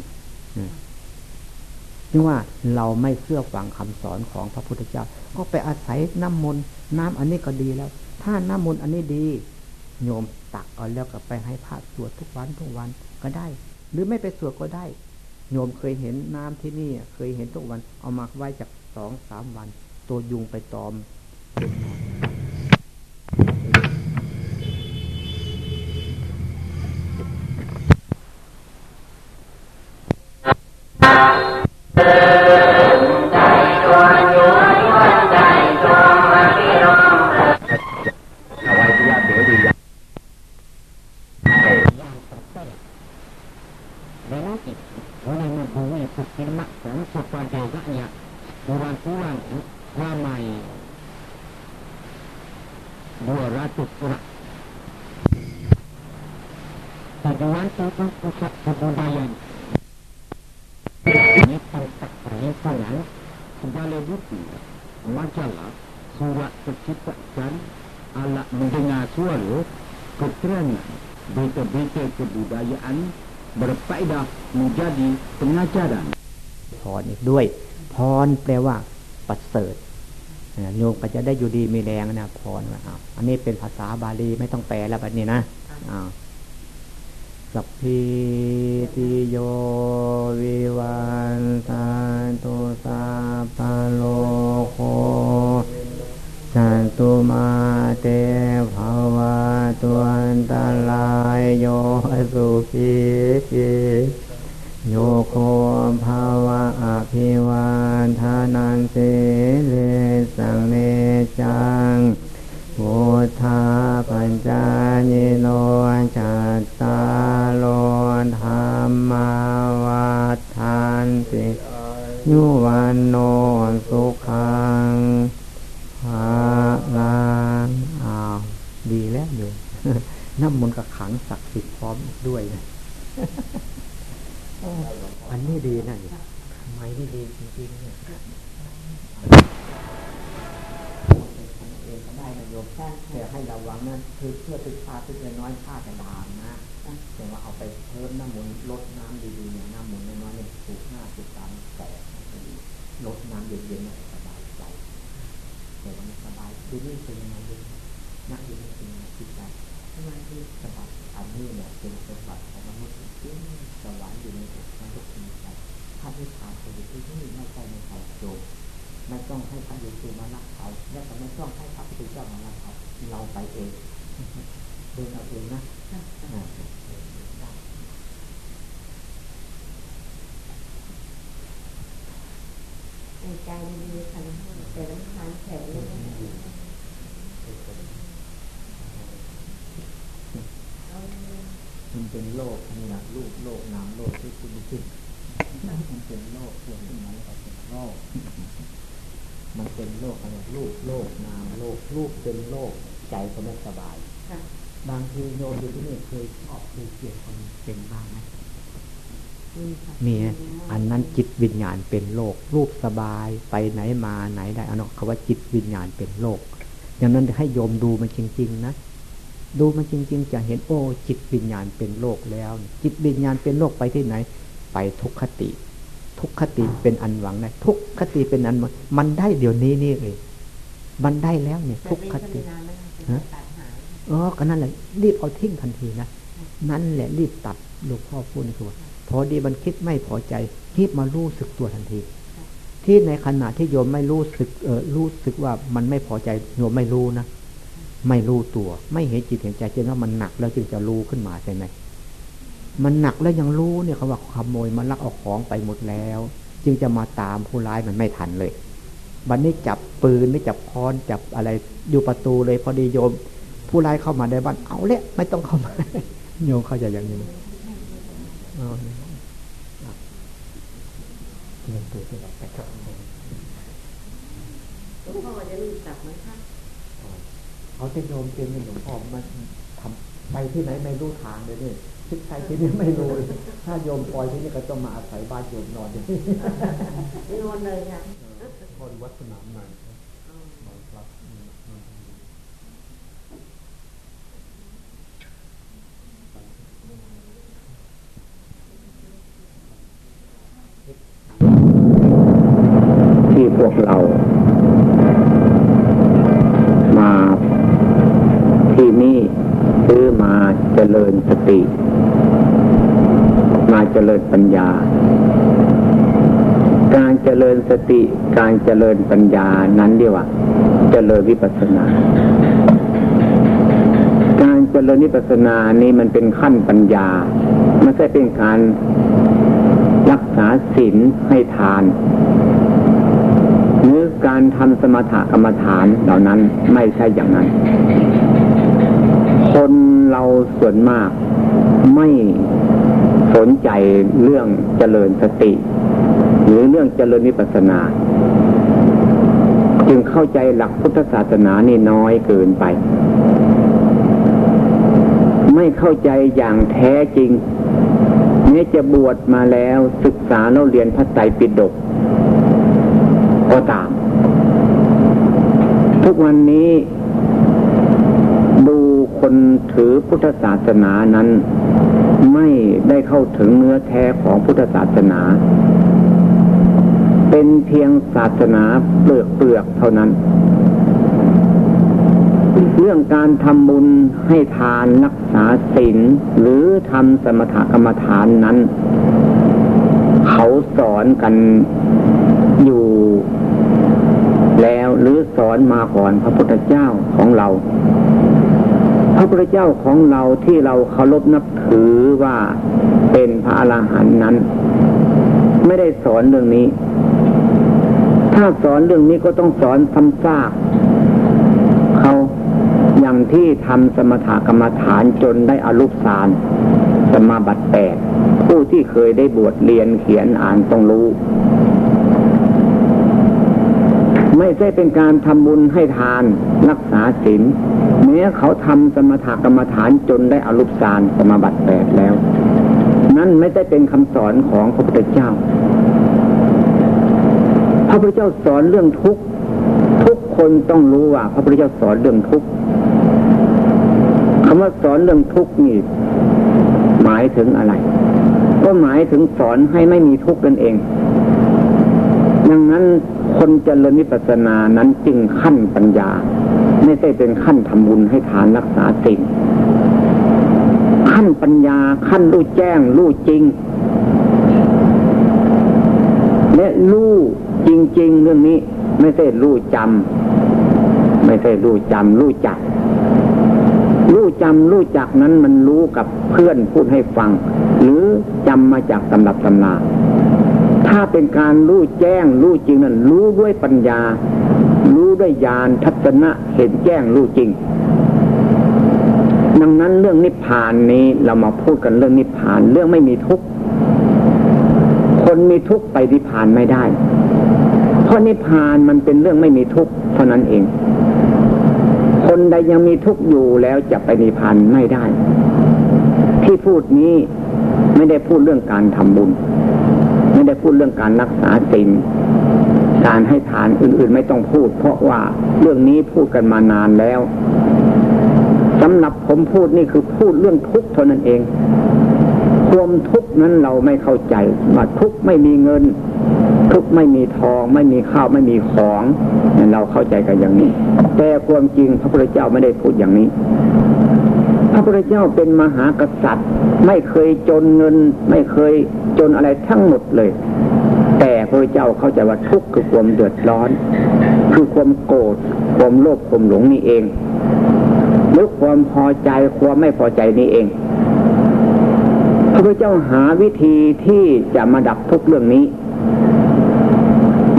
ๆจึงว่าเราไม่เชื่อฟังคำสอนของพระพุทธเจ้า ก็ไปอาศัยน้ำมนต์น้ำอันนี้ก็ดีแล้ว ถ้าน้ำมนต์อันนี้ดี โยมตักเอาแล้วก็ไปให้พระสวดทุกวันทุกวันก็ได้ หรือไม่ไปสวดก็ได้ โยมเคยเห็นน้ำที่นี่เคยเห็นทุกวัน เอามาไว้จากสองสามวัน ตัวยุงไปตอมด้วยพรแปลว่าประเสริฐโยมก็จะได้อยู่ดีมีแรงนะพรว่าอันนี้เป็นภาษา บาลีไม่ต้องแปลแล้วแบบนี้นะสัพพิติโยวิวันตันตุสาพโลโคจันตุมาเตภาวะตัวนตาลายโยสุขีโยโคภาวะอภิวาทานันเสเลสังเลจังพุทธาปัญ จายิโนจัตตาโลธรรมาวัฏทานติยุวันโนสุขังภาลังอ้าวดีแล้วอยู่น้ำมนต์กับขังศักดิ์สิทธิ์พร้อมด้วยนะอันนี้ดีนะทำไมนี่ดีจริงๆเนี่ย ยมแต่ให้ระวังนั่นคือเพื่อติดชาติเพื่อน้อยชาติดามนะแต่ว่าเอาไปเพิ่มน้ำมันลดน้ำดีๆเนี่ยน้ำมันน้อยๆเนี่ยสูบห้าสิบสามแปดลดน้ำเย็นๆสบายใจแต่ว่าสบายที่นี่เป็นยังไงนักอยู่นี่เป็นยังไงจิตใจสบายที่สบายอันนี้เนี่ยเป็นสมบัติของมนุษย์จริงสวรรค์อยู่ในอกมนุษย์จริงใจถ้าที่ผ่านไปอที่นี่ไม่ใช่ในเขาโจม ไม่ต้องให้พระเยซูมาลักเขาและก็ไม่ต้องให้พระพุทธเจ้ามาลักเขาเราไปเองเดินเอาเองนะใจดีๆค่ะแต่ลำคาญแผลเลยมันเป็นโลกนี่นะลูกโลกนามโลกที่คุณคิดมันเป็นโลกส่วนที่มันก็เป็นโลก มันเป็นโลกอะไรลูกโลกนามโลกลูกเป็นโลกใจก็ไม่สบายบางทีโยมอยู่ที่นี่เคยชอบเคยเกลียดคนเป็นบ้างไหมมีอันนั้นจิตวิญญาณเป็นโลก รูปสบายไปไหนมาไหนได้เอาเนาะคำว่าจิตวิญญาณเป็นโลกอย่างนั้นให้โยมดูมันจริง ๆ นะดูมันจริง ๆ จะเห็นโอ้จิตวิญญาณเป็นโลกแล้ว จิตวิญญาณเป็นโลกไปที่ไหน ไปทุกขติ ทุกขติเป็นอันหวังนะทุกขติเป็นอันมันได้เดี๋ยวนี้นี่เลยมันได้แล้วเนี่ย ทุกขติฮะเออก็นั่นแหละรีบเอาทิ้งทันทีนะนั่นแหละรีบตัดหลวงพ่อพูดในตัวพอดีมันคิดไม่พอใจรีบมารู้สึกตัวทันทีทที่ในขณะที่โยมไม่รู้สึกเออรู้สึกว่ามันไม่พอใจโยมไม่รู้นะไม่รู้ตัว ไม่เห็นจิตเห็นใจจนว่ามันหนักแล้วจึงจะรู้ขึ้นมาใช่ไหม มันหนักแล้วยังรู้เนี่ยเขาว่าขโมยมันลักเอาของไปหมดแล้ว จึงจะมาตามผู้ร้ายมันไม่ทันเลยบันนี้จับปืนไม่จับค้อนจับอะไรอยู่ประตูเลยพอดีโยม ผู้ร้ายเข้ามาในบ้านเอาเลยไม่ต้องเข้ามาโยมเข้าใจอย่างนี้เงินตัวที่เราไปกับหลวงพ่อจะรู้จักไหมคะเขาจะโยมเป็นหลวงพ่อมาทำไปที่ไหนไม่รู้ทางเลยเนี่ย คิดไปที่นี่ไม่รู้ถ้าโยมปล่อยที่นี่ก็ต้องมาอาศัยบ้านโยมนอนอย่างนี้นอนเลยค่ะพอวัดสนามใหม่ครับที่พวกเรามา มาเจริญสติ มาเจริญปัญญา การเจริญสติ การเจริญปัญญานั้นเรียว่าเจริญวิปัสสนา การเจริญวิปัสสนานี้มันเป็นขั้นปัญญาไม่ใช่เป็นการรักษาศีลให้ทานหรือการทำสมถกรรมฐานเหล่านั้นไม่ใช่อย่างนั้น คนเราส่วนมากไม่สนใจเรื่องเจริญสติ หรือเรื่องเจริญนิพพานา จึงเข้าใจหลักพุทธศาสนานี่น้อยเกินไป ไม่เข้าใจอย่างแท้จริงแม้จะบวชมาแล้วศึกษาเราเรียนพระไตรปิฎกก็ตาม ทุกวันนี้ คนถือพุทธศาสนานั้น ไม่ได้เข้าถึงเนื้อแท้ของพุทธศาสนา เป็นเพียงศาสนาเปลือกเปลือกเท่านั้น เรื่องการทำบุญให้ทานรักษาศีลหรือทำสมถกรรมฐานนั้น เขาสอนกันอยู่แล้วหรือสอนมาก่อนพระพุทธเจ้าของเรา พระพุทธเจ้าของเราที่เราเคารพนับถือว่าเป็นพระอรหันต์นั้น ไม่ได้สอนเรื่องนี้ ถ้าสอนเรื่องนี้ก็ต้องสอนซ้ำซากเขาอย่างที่ทำสมถกรรมฐานจนได้อรุปสารสมาบัติแปดผู้ที่เคยได้บวชเรียนเขียนอ่านต้องรู้ ไม่ใช่เป็นการทำบุญให้ทานรักษาศีลแม้เขาทำสมถกรรมฐานจนได้อรุปสารสมาบัติแปดแล้ว นั่นไม่ได้เป็นคำสอนของพระพุทธเจ้า พระพุทธเจ้าสอนเรื่องทุกข์ทุกคนต้องรู้ว่า พระพุทธเจ้าสอนเรื่องทุกข์คำว่าสอนเรื่องทุกข์นี่หมายถึงอะไร ก็หมายถึงสอนให้ไม่มีทุกข์นั่นเอง ดังนั้นคนเจริญวิปัสสนานั้นจึงขั้นปัญญา ไม่ใช่เป็นขั้นทำบุญให้ทานรักษาสิ่งขั้นปัญญาขั้นรู้แจ้งรู้จริง และรู้จริง ๆ เรื่องนี้ ไม่ใช่รู้จำไม่ใช่รู้จำรู้จักรู้จำรู้จักนั้นมันรู้กับเพื่อนพูดให้ฟัง หรือจำมาจากตำรับตำรา ถ้าเป็นการรู้แจ้งรู้จริงนั้นรู้ด้วยปัญญา รู้ด้วยญาณทัศนะเห็นแจ้งรู้จริง ดังนั้นเรื่องนิพพานนี้เรามาพูดกันเรื่องนิพพานเรื่องไม่มีทุกข์คนมีทุกข์ไปนิพพานไม่ได้ เพราะนิพพานมันเป็นเรื่องไม่มีทุกข์เท่านั้นเอง คนใดยังมีทุกข์อยู่แล้วจะไปนิพพานไม่ได้ ที่พูดนี้ไม่ได้พูดเรื่องการทำบุญ ไม่ได้พูดเรื่องการรักษาศีลการให้ทานอื่น ๆ ไม่ต้องพูด เพราะว่าเรื่องนี้พูดกันมานานแล้วสำหรับผมพูดนี่คือพูดเรื่องทุกข์เท่านั้นเองความทุกข์นั้นเราไม่เข้าใจว่าทุกข์ไม่มีเงิน ทุกข์ไม่มีทอง ไม่มีข้าวไม่มีของเราเข้าใจกันอย่างนี้ แต่ความจริงพระพุทธเจ้าไม่ได้พูดอย่างนี้ พระพุทธเจ้าเป็นมหากษัตริย์ ไม่เคยจนเงิน ไม่เคยจนอะไรทั้งหมดเลย แต่พระเจ้าเข้าใจว่าทุกข์คือความเดือดร้อน คือความโกรธความโลภความหลงนี่เองหรือความพอใจความไม่พอใจนี่เองพระพุทธเจ้าหาวิธีที่จะมาดับทุกเรื่องนี้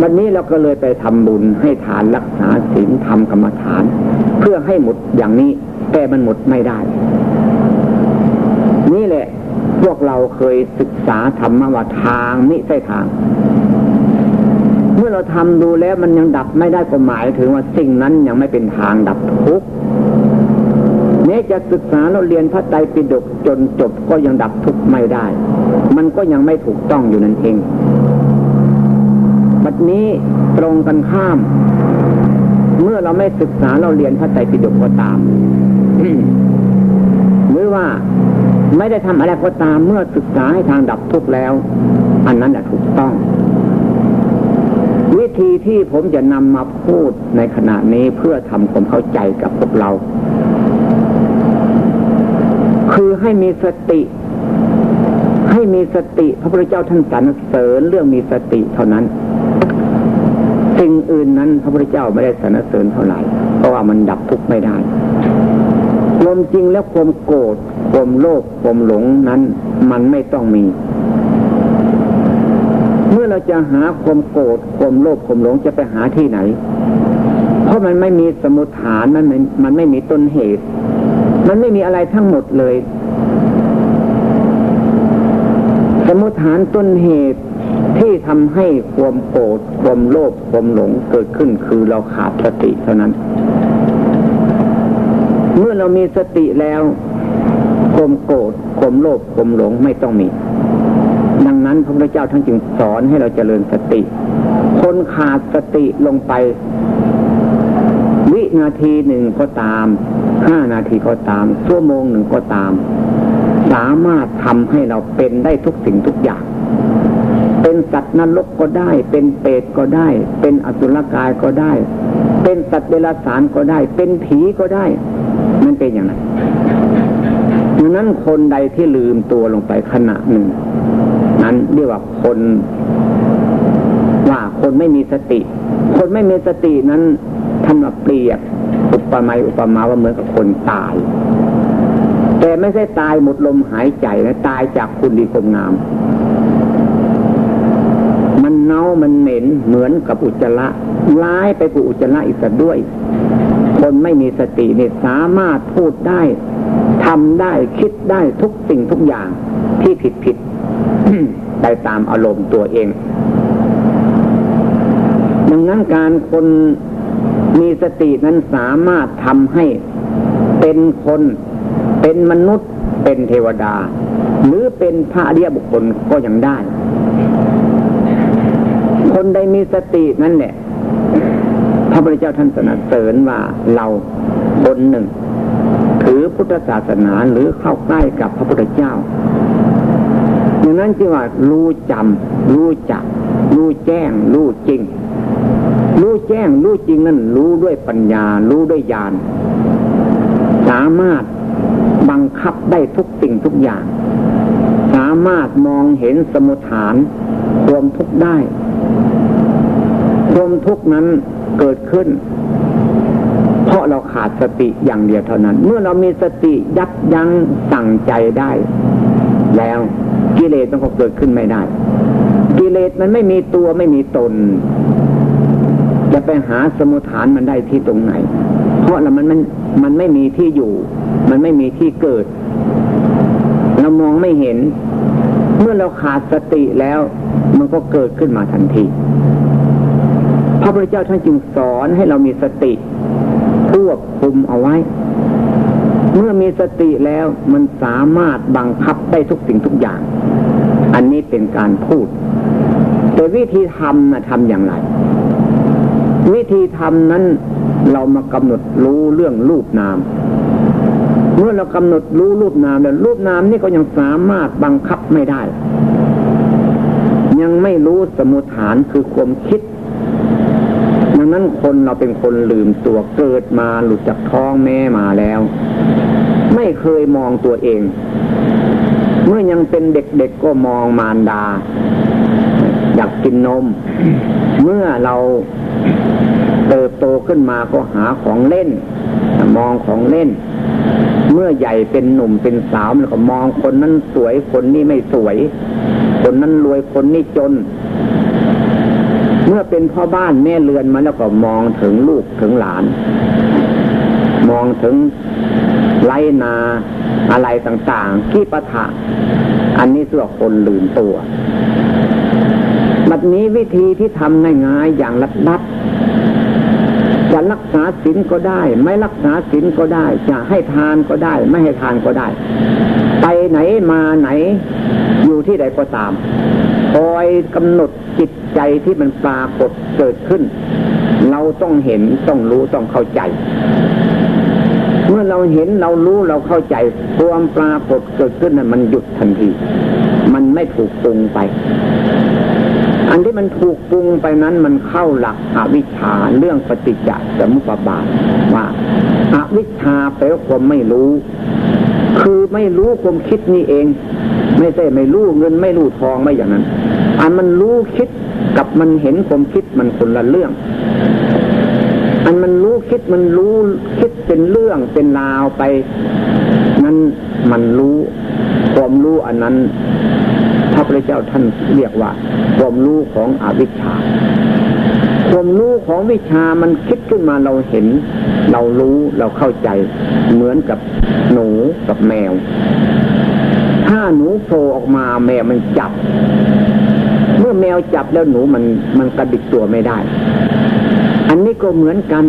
วันนี้เราก็เลยไปทำบุญให้ทานรักษาศีลทำกรรมฐาน เพื่อให้หมดอย่างนี้ แต่มันหมดไม่ได้ พวกเราเคยศึกษาธรรมว่าทางไม่ใช่ทาง เมื่อเราทำดูแล้วมันยังดับไม่ได้ก็หมายถึงว่าสิ่งนั้นยังไม่เป็นทางดับทุกข์แม้จะศึกษาเราเรียนพระไตรปิฎกจนจบก็ยังดับทุกข์ไม่ได้ มันก็ยังไม่ถูกต้องอยู่นั่นเองบัดนี้ตรงกันข้าม เมื่อเราไม่ศึกษาเราเรียนพระไตรปิฎกก็ตามหรือว่า ไม่ได้ทำอะไรก็ตามเมื่อศึกษาให้ทางดับทุกข์แล้ว อันนั้นแหละถูกต้อง วิธีที่ผมจะนำมาพูดในขณะนี้เพื่อทำความเข้าใจกับพวกเรา คือให้มีสติ ให้มีสติพระพุทธเจ้าท่านสรรเสริญเรื่องมีสติเท่านั้น สิ่งอื่นนั้นพระพุทธเจ้าไม่ได้สรรเสริญเท่าไหร่เพราะว่ามันดับทุกข์ไม่ได้ ความจริงแล้วความโกรธความโลภความหลงนั้น มันไม่ต้องมี เมื่อเราจะหาความโกรธความโลภความหลงจะไปหาที่ไหน เพราะมันไม่มีสมุทฐานมันม่มันไม่มีต้นเหตุ มันไม่มีอะไรทั้งหมดเลย สมุทฐานต้นเหตุที่ทำให้ความโกรธความโลภความหลงเกิดขึ้นคือเราขาดสติเท่านั้น เมื่อเรามีสติแล้วความโกรธความโลภความหลงไม่ต้องมี ดังนั้นพระพุทธเจ้าทั้งจึงสอนให้เราเจริญสติ คนขาดสติลงไป วินาทีหนึ่งก็ตาม ห้านาทีก็ตามชั่วโมงหนึ่งก็ตาม สามารถทำให้เราเป็นได้ทุกสิ่งทุกอย่าง เป็นสัตว์นรกก็ได้ เป็นเปรตก็ได้ เป็นอสุรกายก็ได้ เป็นสัตว์เดรัจฉานก็ได้ เป็นผีก็ได้ มันเป็นอย่างนั้นดังนั้นคนใดที่ลืมตัวลงไปขณะหนึ่ง นั้นเรียกว่าคนว่าคนไม่มีสติ คนไม่มีสตินั้นท่านมาเปรียบอุปมาอุปมาว่าเหมือนกับคนตาย แต่ไม่ใช่ตายหมดลมหายใจนะตายจากคุณดีความงาม มันเน่ามันเหม็นเหมือนกับอุจจาระร้ายไปกว่าอุจจาระอีกสักด้วย คนไม่มีสติเนี่ยสามารถพูดได้ทำได้คิดได้ทุกสิ่งทุกอย่างที่ผิดผิดไปตามอารมณ์ตัวเอง ดังนั้นการคนมีสตินั้นสามารถทำให้เป็นคนเป็นมนุษย์เป็นเทวดา หรือเป็นพระเดียบุคคลก็ยังได้ คนใดมีสตินั่นแหละพ ระพุทธเจ้าท่านสนับสนุนว่าเราคนหนึ่งถือพุทธศาสนาหรือเข้าใกล้กับพระพุทธเจ้าดังนั้นจึงว่ารู้จำรู้จัก รู้แจ้ง รู้จริง รู้แจ้ง รู้จริงนั่นรู้ด้วยปัญญา รู้ด้วยญาณสามารถบังคับได้ทุกสิ่งทุกอย่าง สามารถมองเห็นสมุทฐานควมทุกได้ควมทุกนั้น เกิดขึ้น เพราะเราขาดสติอย่างเดียวเท่านั้น เมื่อเรามีสติยับยั้งสั่งใจได้ แล้วกิเลสมันก็เกิดขึ้นไม่ได้ กิเลสมันไม่มีตัวไม่มีตน จะไปหาสมุทฐานมันได้ที่ตรงไหน เพราะเรามันมันมันไม่มีที่อยู่ มันไม่มีที่เกิด เรามองไม่เห็น เมื่อเราขาดสติแล้ว มันก็เกิดขึ้นมาทันที ระพุทธเจ้าท่านจึงสอนให้เรามีสติควบคุมเอาไว้ เมื่อมีสติแล้วมันสามารถบังคับได้ทุกสิ่งทุกอย่าง อันนี้เป็นการพูด แต่วิธีทำนะทำอย่างไร วิธีทำนั้นเรามากำหนดรู้เรื่องรูปนาม เมื่อเรากำหนดรู้รูปนามแล้วรูปนามนี่ก็ยังสามารถบังคับไม่ได้ ยังไม่รู้สมุฐานคือความคิด งนั้นคนเราเป็นคนลืมตัวเกิดมาหลุดจากท้องแม่มาแล้ว ไม่เคยมองตัวเอง เมื่อยังเป็นเด็กๆกก็มองมารดา อยากกินนม เมื่อเราเติบโตขึ้นมาก็หาของเล่น มองของเล่น เมื่อใหญ่เป็นหนุ่มเป็นสาวแล้วก็มองคนนั้นสวยคนนี้ไม่สวย คนนั้นรวยคนนี้จน เมื่อเป็นพ่อบ้านแม่เรือนมาแล้วก็มองถึงลูกถึงหลาน มองถึงไรนาอะไรต่างๆ ที่ประทะอันนี้เสื่อคนลืมตัว บัดนี้วิธีที่ทำง่ายๆอย่างลัดลัด จะรักษาศีลก็ได้ ไม่รักษาศีลก็ได้ จะให้ทานก็ได้ ไม่ให้ทานก็ได้ ไปไหนมาไหน อยู่ที่ใดก็ตามคอยกำหนดจิตใจที่มันปรากฏเกิดขึ้น เราต้องเห็นต้องรู้ต้องเข้าใจ เมื่อเราเห็นเรารู้เราเข้าใจความปรากฏเกิดขึ้นนั้นมันหยุดทันที มันไม่ถูกปรุงไป อันที่มันถูกปรุงไปนั้นมันเข้าหลักอวิชชาเรื่องปฏิจจสมุปบาทว่าอาวิชชาแปลว่าความไม่รู้ คือไม่รู้ความคิดนี่เอง ไม่ใช่ไม่รู้เงินไม่รู้ทองไม่อย่างนั้น อันมันรู้คิดกับมันเห็นความคิดมันคนละเรื่อง อันมันรู้คิดมันรู้คิดเป็นเรื่องเป็นราวไป นั้นมันรู้ความรู้อันนั้น ระพุทธเจ้าท่านเรียกว่า ความรู้ของอวิชชา ความรู้ของวิชามันคิดขึ้นมาเราเห็น เรารู้เราเข้าใจ เหมือนกับหนูกับแมว ถ้าหนูโผล่ออกมาแมวมันจับ เมื่อแมวจับแล้วหนูมันมันกระดิกตัวไม่ได้ อันนี้ก็เหมือนกัน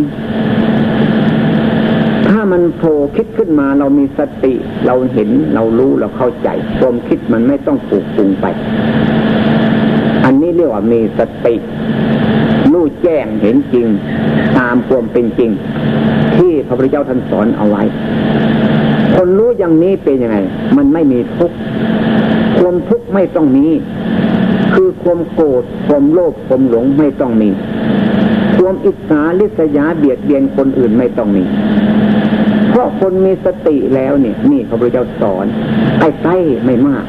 ถ้ามันโผล่คิดขึ้นมาเรามีสติ เราเห็นเรารู้เราเข้าใจความคิดมันไม่ต้องปลูกปรุงไป อันนี้เรียกว่ามีสติรู้แจ้งเห็นจริง ตามความเป็นจริง ที่พระพุทธเจ้าท่านสอนเอาไว้ คนรู้อย่างนี้เป็นยังไง มันไม่มีทุกข์ความทุกข์ไม่ต้องมี คือความโกรธความโลภความหลงไม่ต้องมีความอิจฉาลิษยาเบียดเบียนคนอื่นไม่ต้องมี เพราะคนมีสติแล้วเนี่ยนี่พระพุทธเจ้าสอนใกล้ๆไม่มาก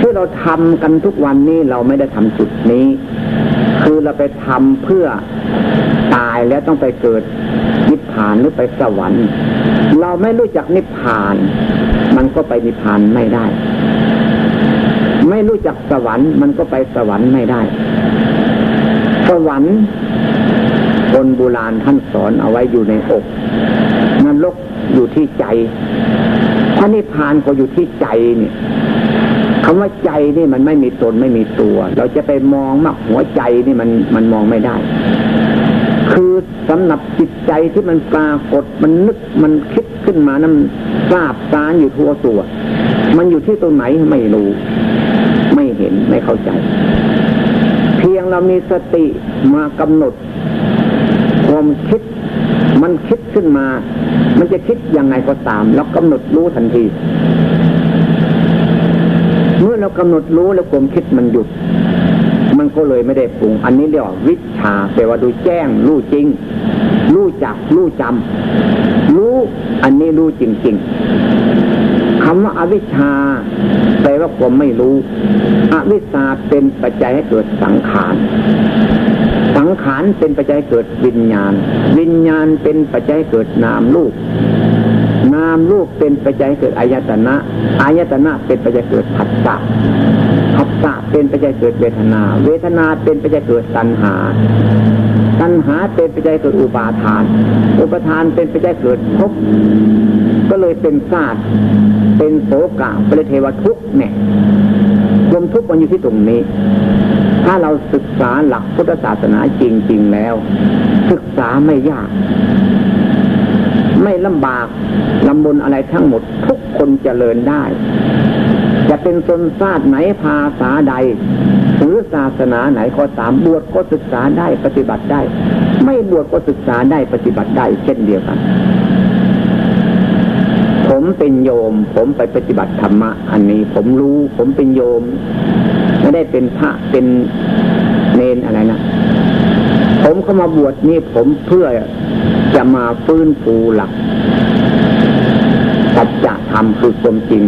ที่เราทำกันทุกวันนี้เราไม่ได้ทำจุดนี้ คือเราไปทำเพื่อตายแล้วต้องไปเกิดนิพพานหรือไปสวรรค์ เราไม่รู้จักนิพพาน มันก็ไปนิพพานไม่ได้ ไม่รู้จักสวรรค์มันก็ไปสวรรค์ไม่ได้ สวรรค์คนโบราณท่านสอนเอาไว้อยู่ในอก อยู่ที่ใจพระนิพพานก็อยู่ที่ใจเนี่ยคำว่าใจนี่มันไม่มีตนไม่มีตัว เราจะไปมองมากหัวใจนี่มันมันมองไม่ได้ คือสำหรับจิตใจที่มันปรากฏมันนึกมันคิดขึ้นมานั้นทราบสารอยู่ทั่วตัว มันอยู่ที่ตรงไหนไม่รู้ ไม่เห็นไม่เข้าใจ เพียงเรามีสติมากำหนดความคิดมันคิดขึ้นมา มันจะคิดยังไงก็ตามแล้วกำหนดรู้ทันที เมื่อเรากำหนดรู้แล้วความคิดมันหยุด มันก็เลยไม่ได้ปรุง อันนี้เรียกว่าวิชาแปลว่าดูแจ้ง รู้จริง รู้จัก รู้จำรู้อันนี้รู้จริง ๆ คำว่าอาวิชชาแปลว่าความไม่รู้ อวิชชาเป็นปัจจัยให้เกิดสังขาร สังขารเป็นปัจจัยเกิดวิญญาณ วิญญาณเป็นปัจจัยเกิดนามรูปนามรูปเป็นปัจจัยเกิดอายตนะ อายตนะเป็นปัจจัยเกิดผัสสะผัสสะเป็นปัจจัยเกิดเวทนา เวทนาเป็นปัจจัยเกิดตัณหา ตัณหาเป็นปัจจัยเกิดอุปาทาน อุปาทานเป็นปัจจัยเกิดภพก็เลยเป็นศาสตร์เป็นโสกะเป็นเทวทุกเนี่ยรวมทุกมันอยู่ที่ตรงนี้ ถ้าเราศึกษาหลักพุทธศาสนาจริง ๆ แล้ว ศึกษาไม่ยาก ไม่ลำบากลำบนอะไรทั้งหมด ทุกคนเจริญได้ จะเป็นชนชาติไหนภาษาใด รือศาสนาไหนก็ตามบวชก็ศึกษาได้ปฏิบัติได้ ไม่บวชก็ศึกษาได้ปฏิบัติได้ เช่นเดียวกัน ผมเป็นโยม ผมไปปฏิบัติธรรมะ อันนี้ผมรู้ ผมเป็นโยม ไม่ได้เป็นพระเป็นเนนอะไรนะผมเข้ามาบวชนี่ผมเพื่อจะมาฟื้นฟูหลักสัจธรรมคือความจริง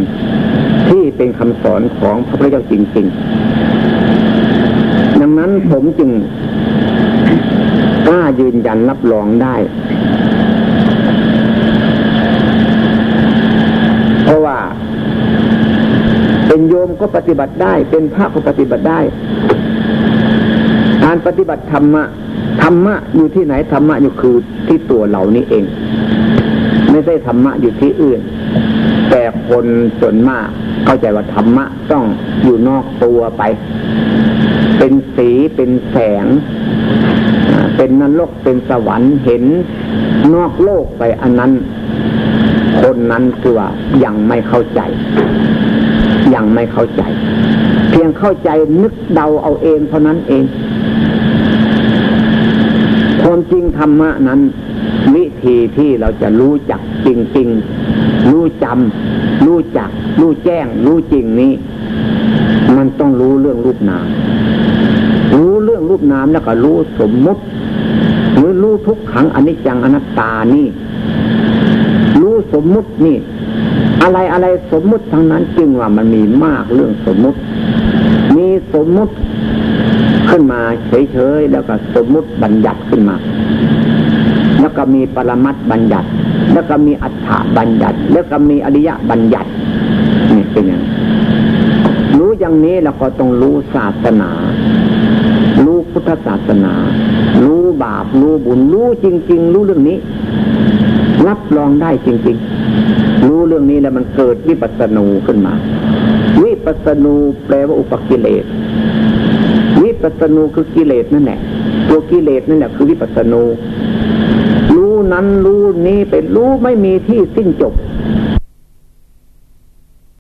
ที่เป็นคำสอนของพระพุทธเจ้าจริง ๆ ผมจึงกล้ายืนยันรับรองได้ เพราะว่า เป็นโยมก็ปฏิบัติได้ เป็นพระก็ปฏิบัติได้ การปฏิบัติธรรมะธรรมะอยู่ที่ไหนธรรมะอยู่คือที่ตัวเรานี่เอง ไม่ใช่ธรรมะอยู่ที่อื่น แต่คนส่วนมากเข้าใจว่าธรรมะต้องอยู่นอกตัวไป เป็นสีเป็นแสง เป็นนรกเป็นสวรรค์เห็นนอกโลกไปอันนั้น คนนั้นคือว่ายังไม่เข้าใจ ยังไม่เข้าใจ เพียงเข้าใจนึกเดาเอาเองเท่านั้นเองความจริงธรรมะนั้น วิธีที่เราจะรู้จักจริงๆรู้จำรู้จัก รู้แจ้ง รู้จริงนี้ มันต้องรู้เรื่องรูปนาม รูปนามแล้วก็รู้สมมุติ หรือรู้ทุกขังอนิจจังอนัตตานี่ รู้สมมุตินี่ อะไรอะไรสมมุติทั้งนั้นจึงว่ามันมีมากเรื่องสมมุติ มีสมมุติขึ้นมาเฉยๆแล้วก็สมมุติบัญญัติขึ้นมา แล้วก็มีปรมัตบัญญัติ แล้วก็มีอัฏฐบัญญัติ แล้วก็มีอริยบัญญัตินี่เป็นอย่างรู้อย่างนี้เราก็ต้องรู้ศาสนา พุทธศาสนา รู้บาป รู้บุญ รู้จริง ๆ รู้เรื่องนี้ รับรองได้จริง ๆ รู้เรื่องนี้แล้วมันเกิดวิปัสสนูขึ้นมา วิปัสสนูแปลว่าอุปกิเลส วิปัสนูคือกิเลสนั่นแหละ ตัวกิเลสนั่นแหละคือวิปัสนู รู้นั้นรู้นี้เป็นรู้ไม่มีที่สิ้นจบ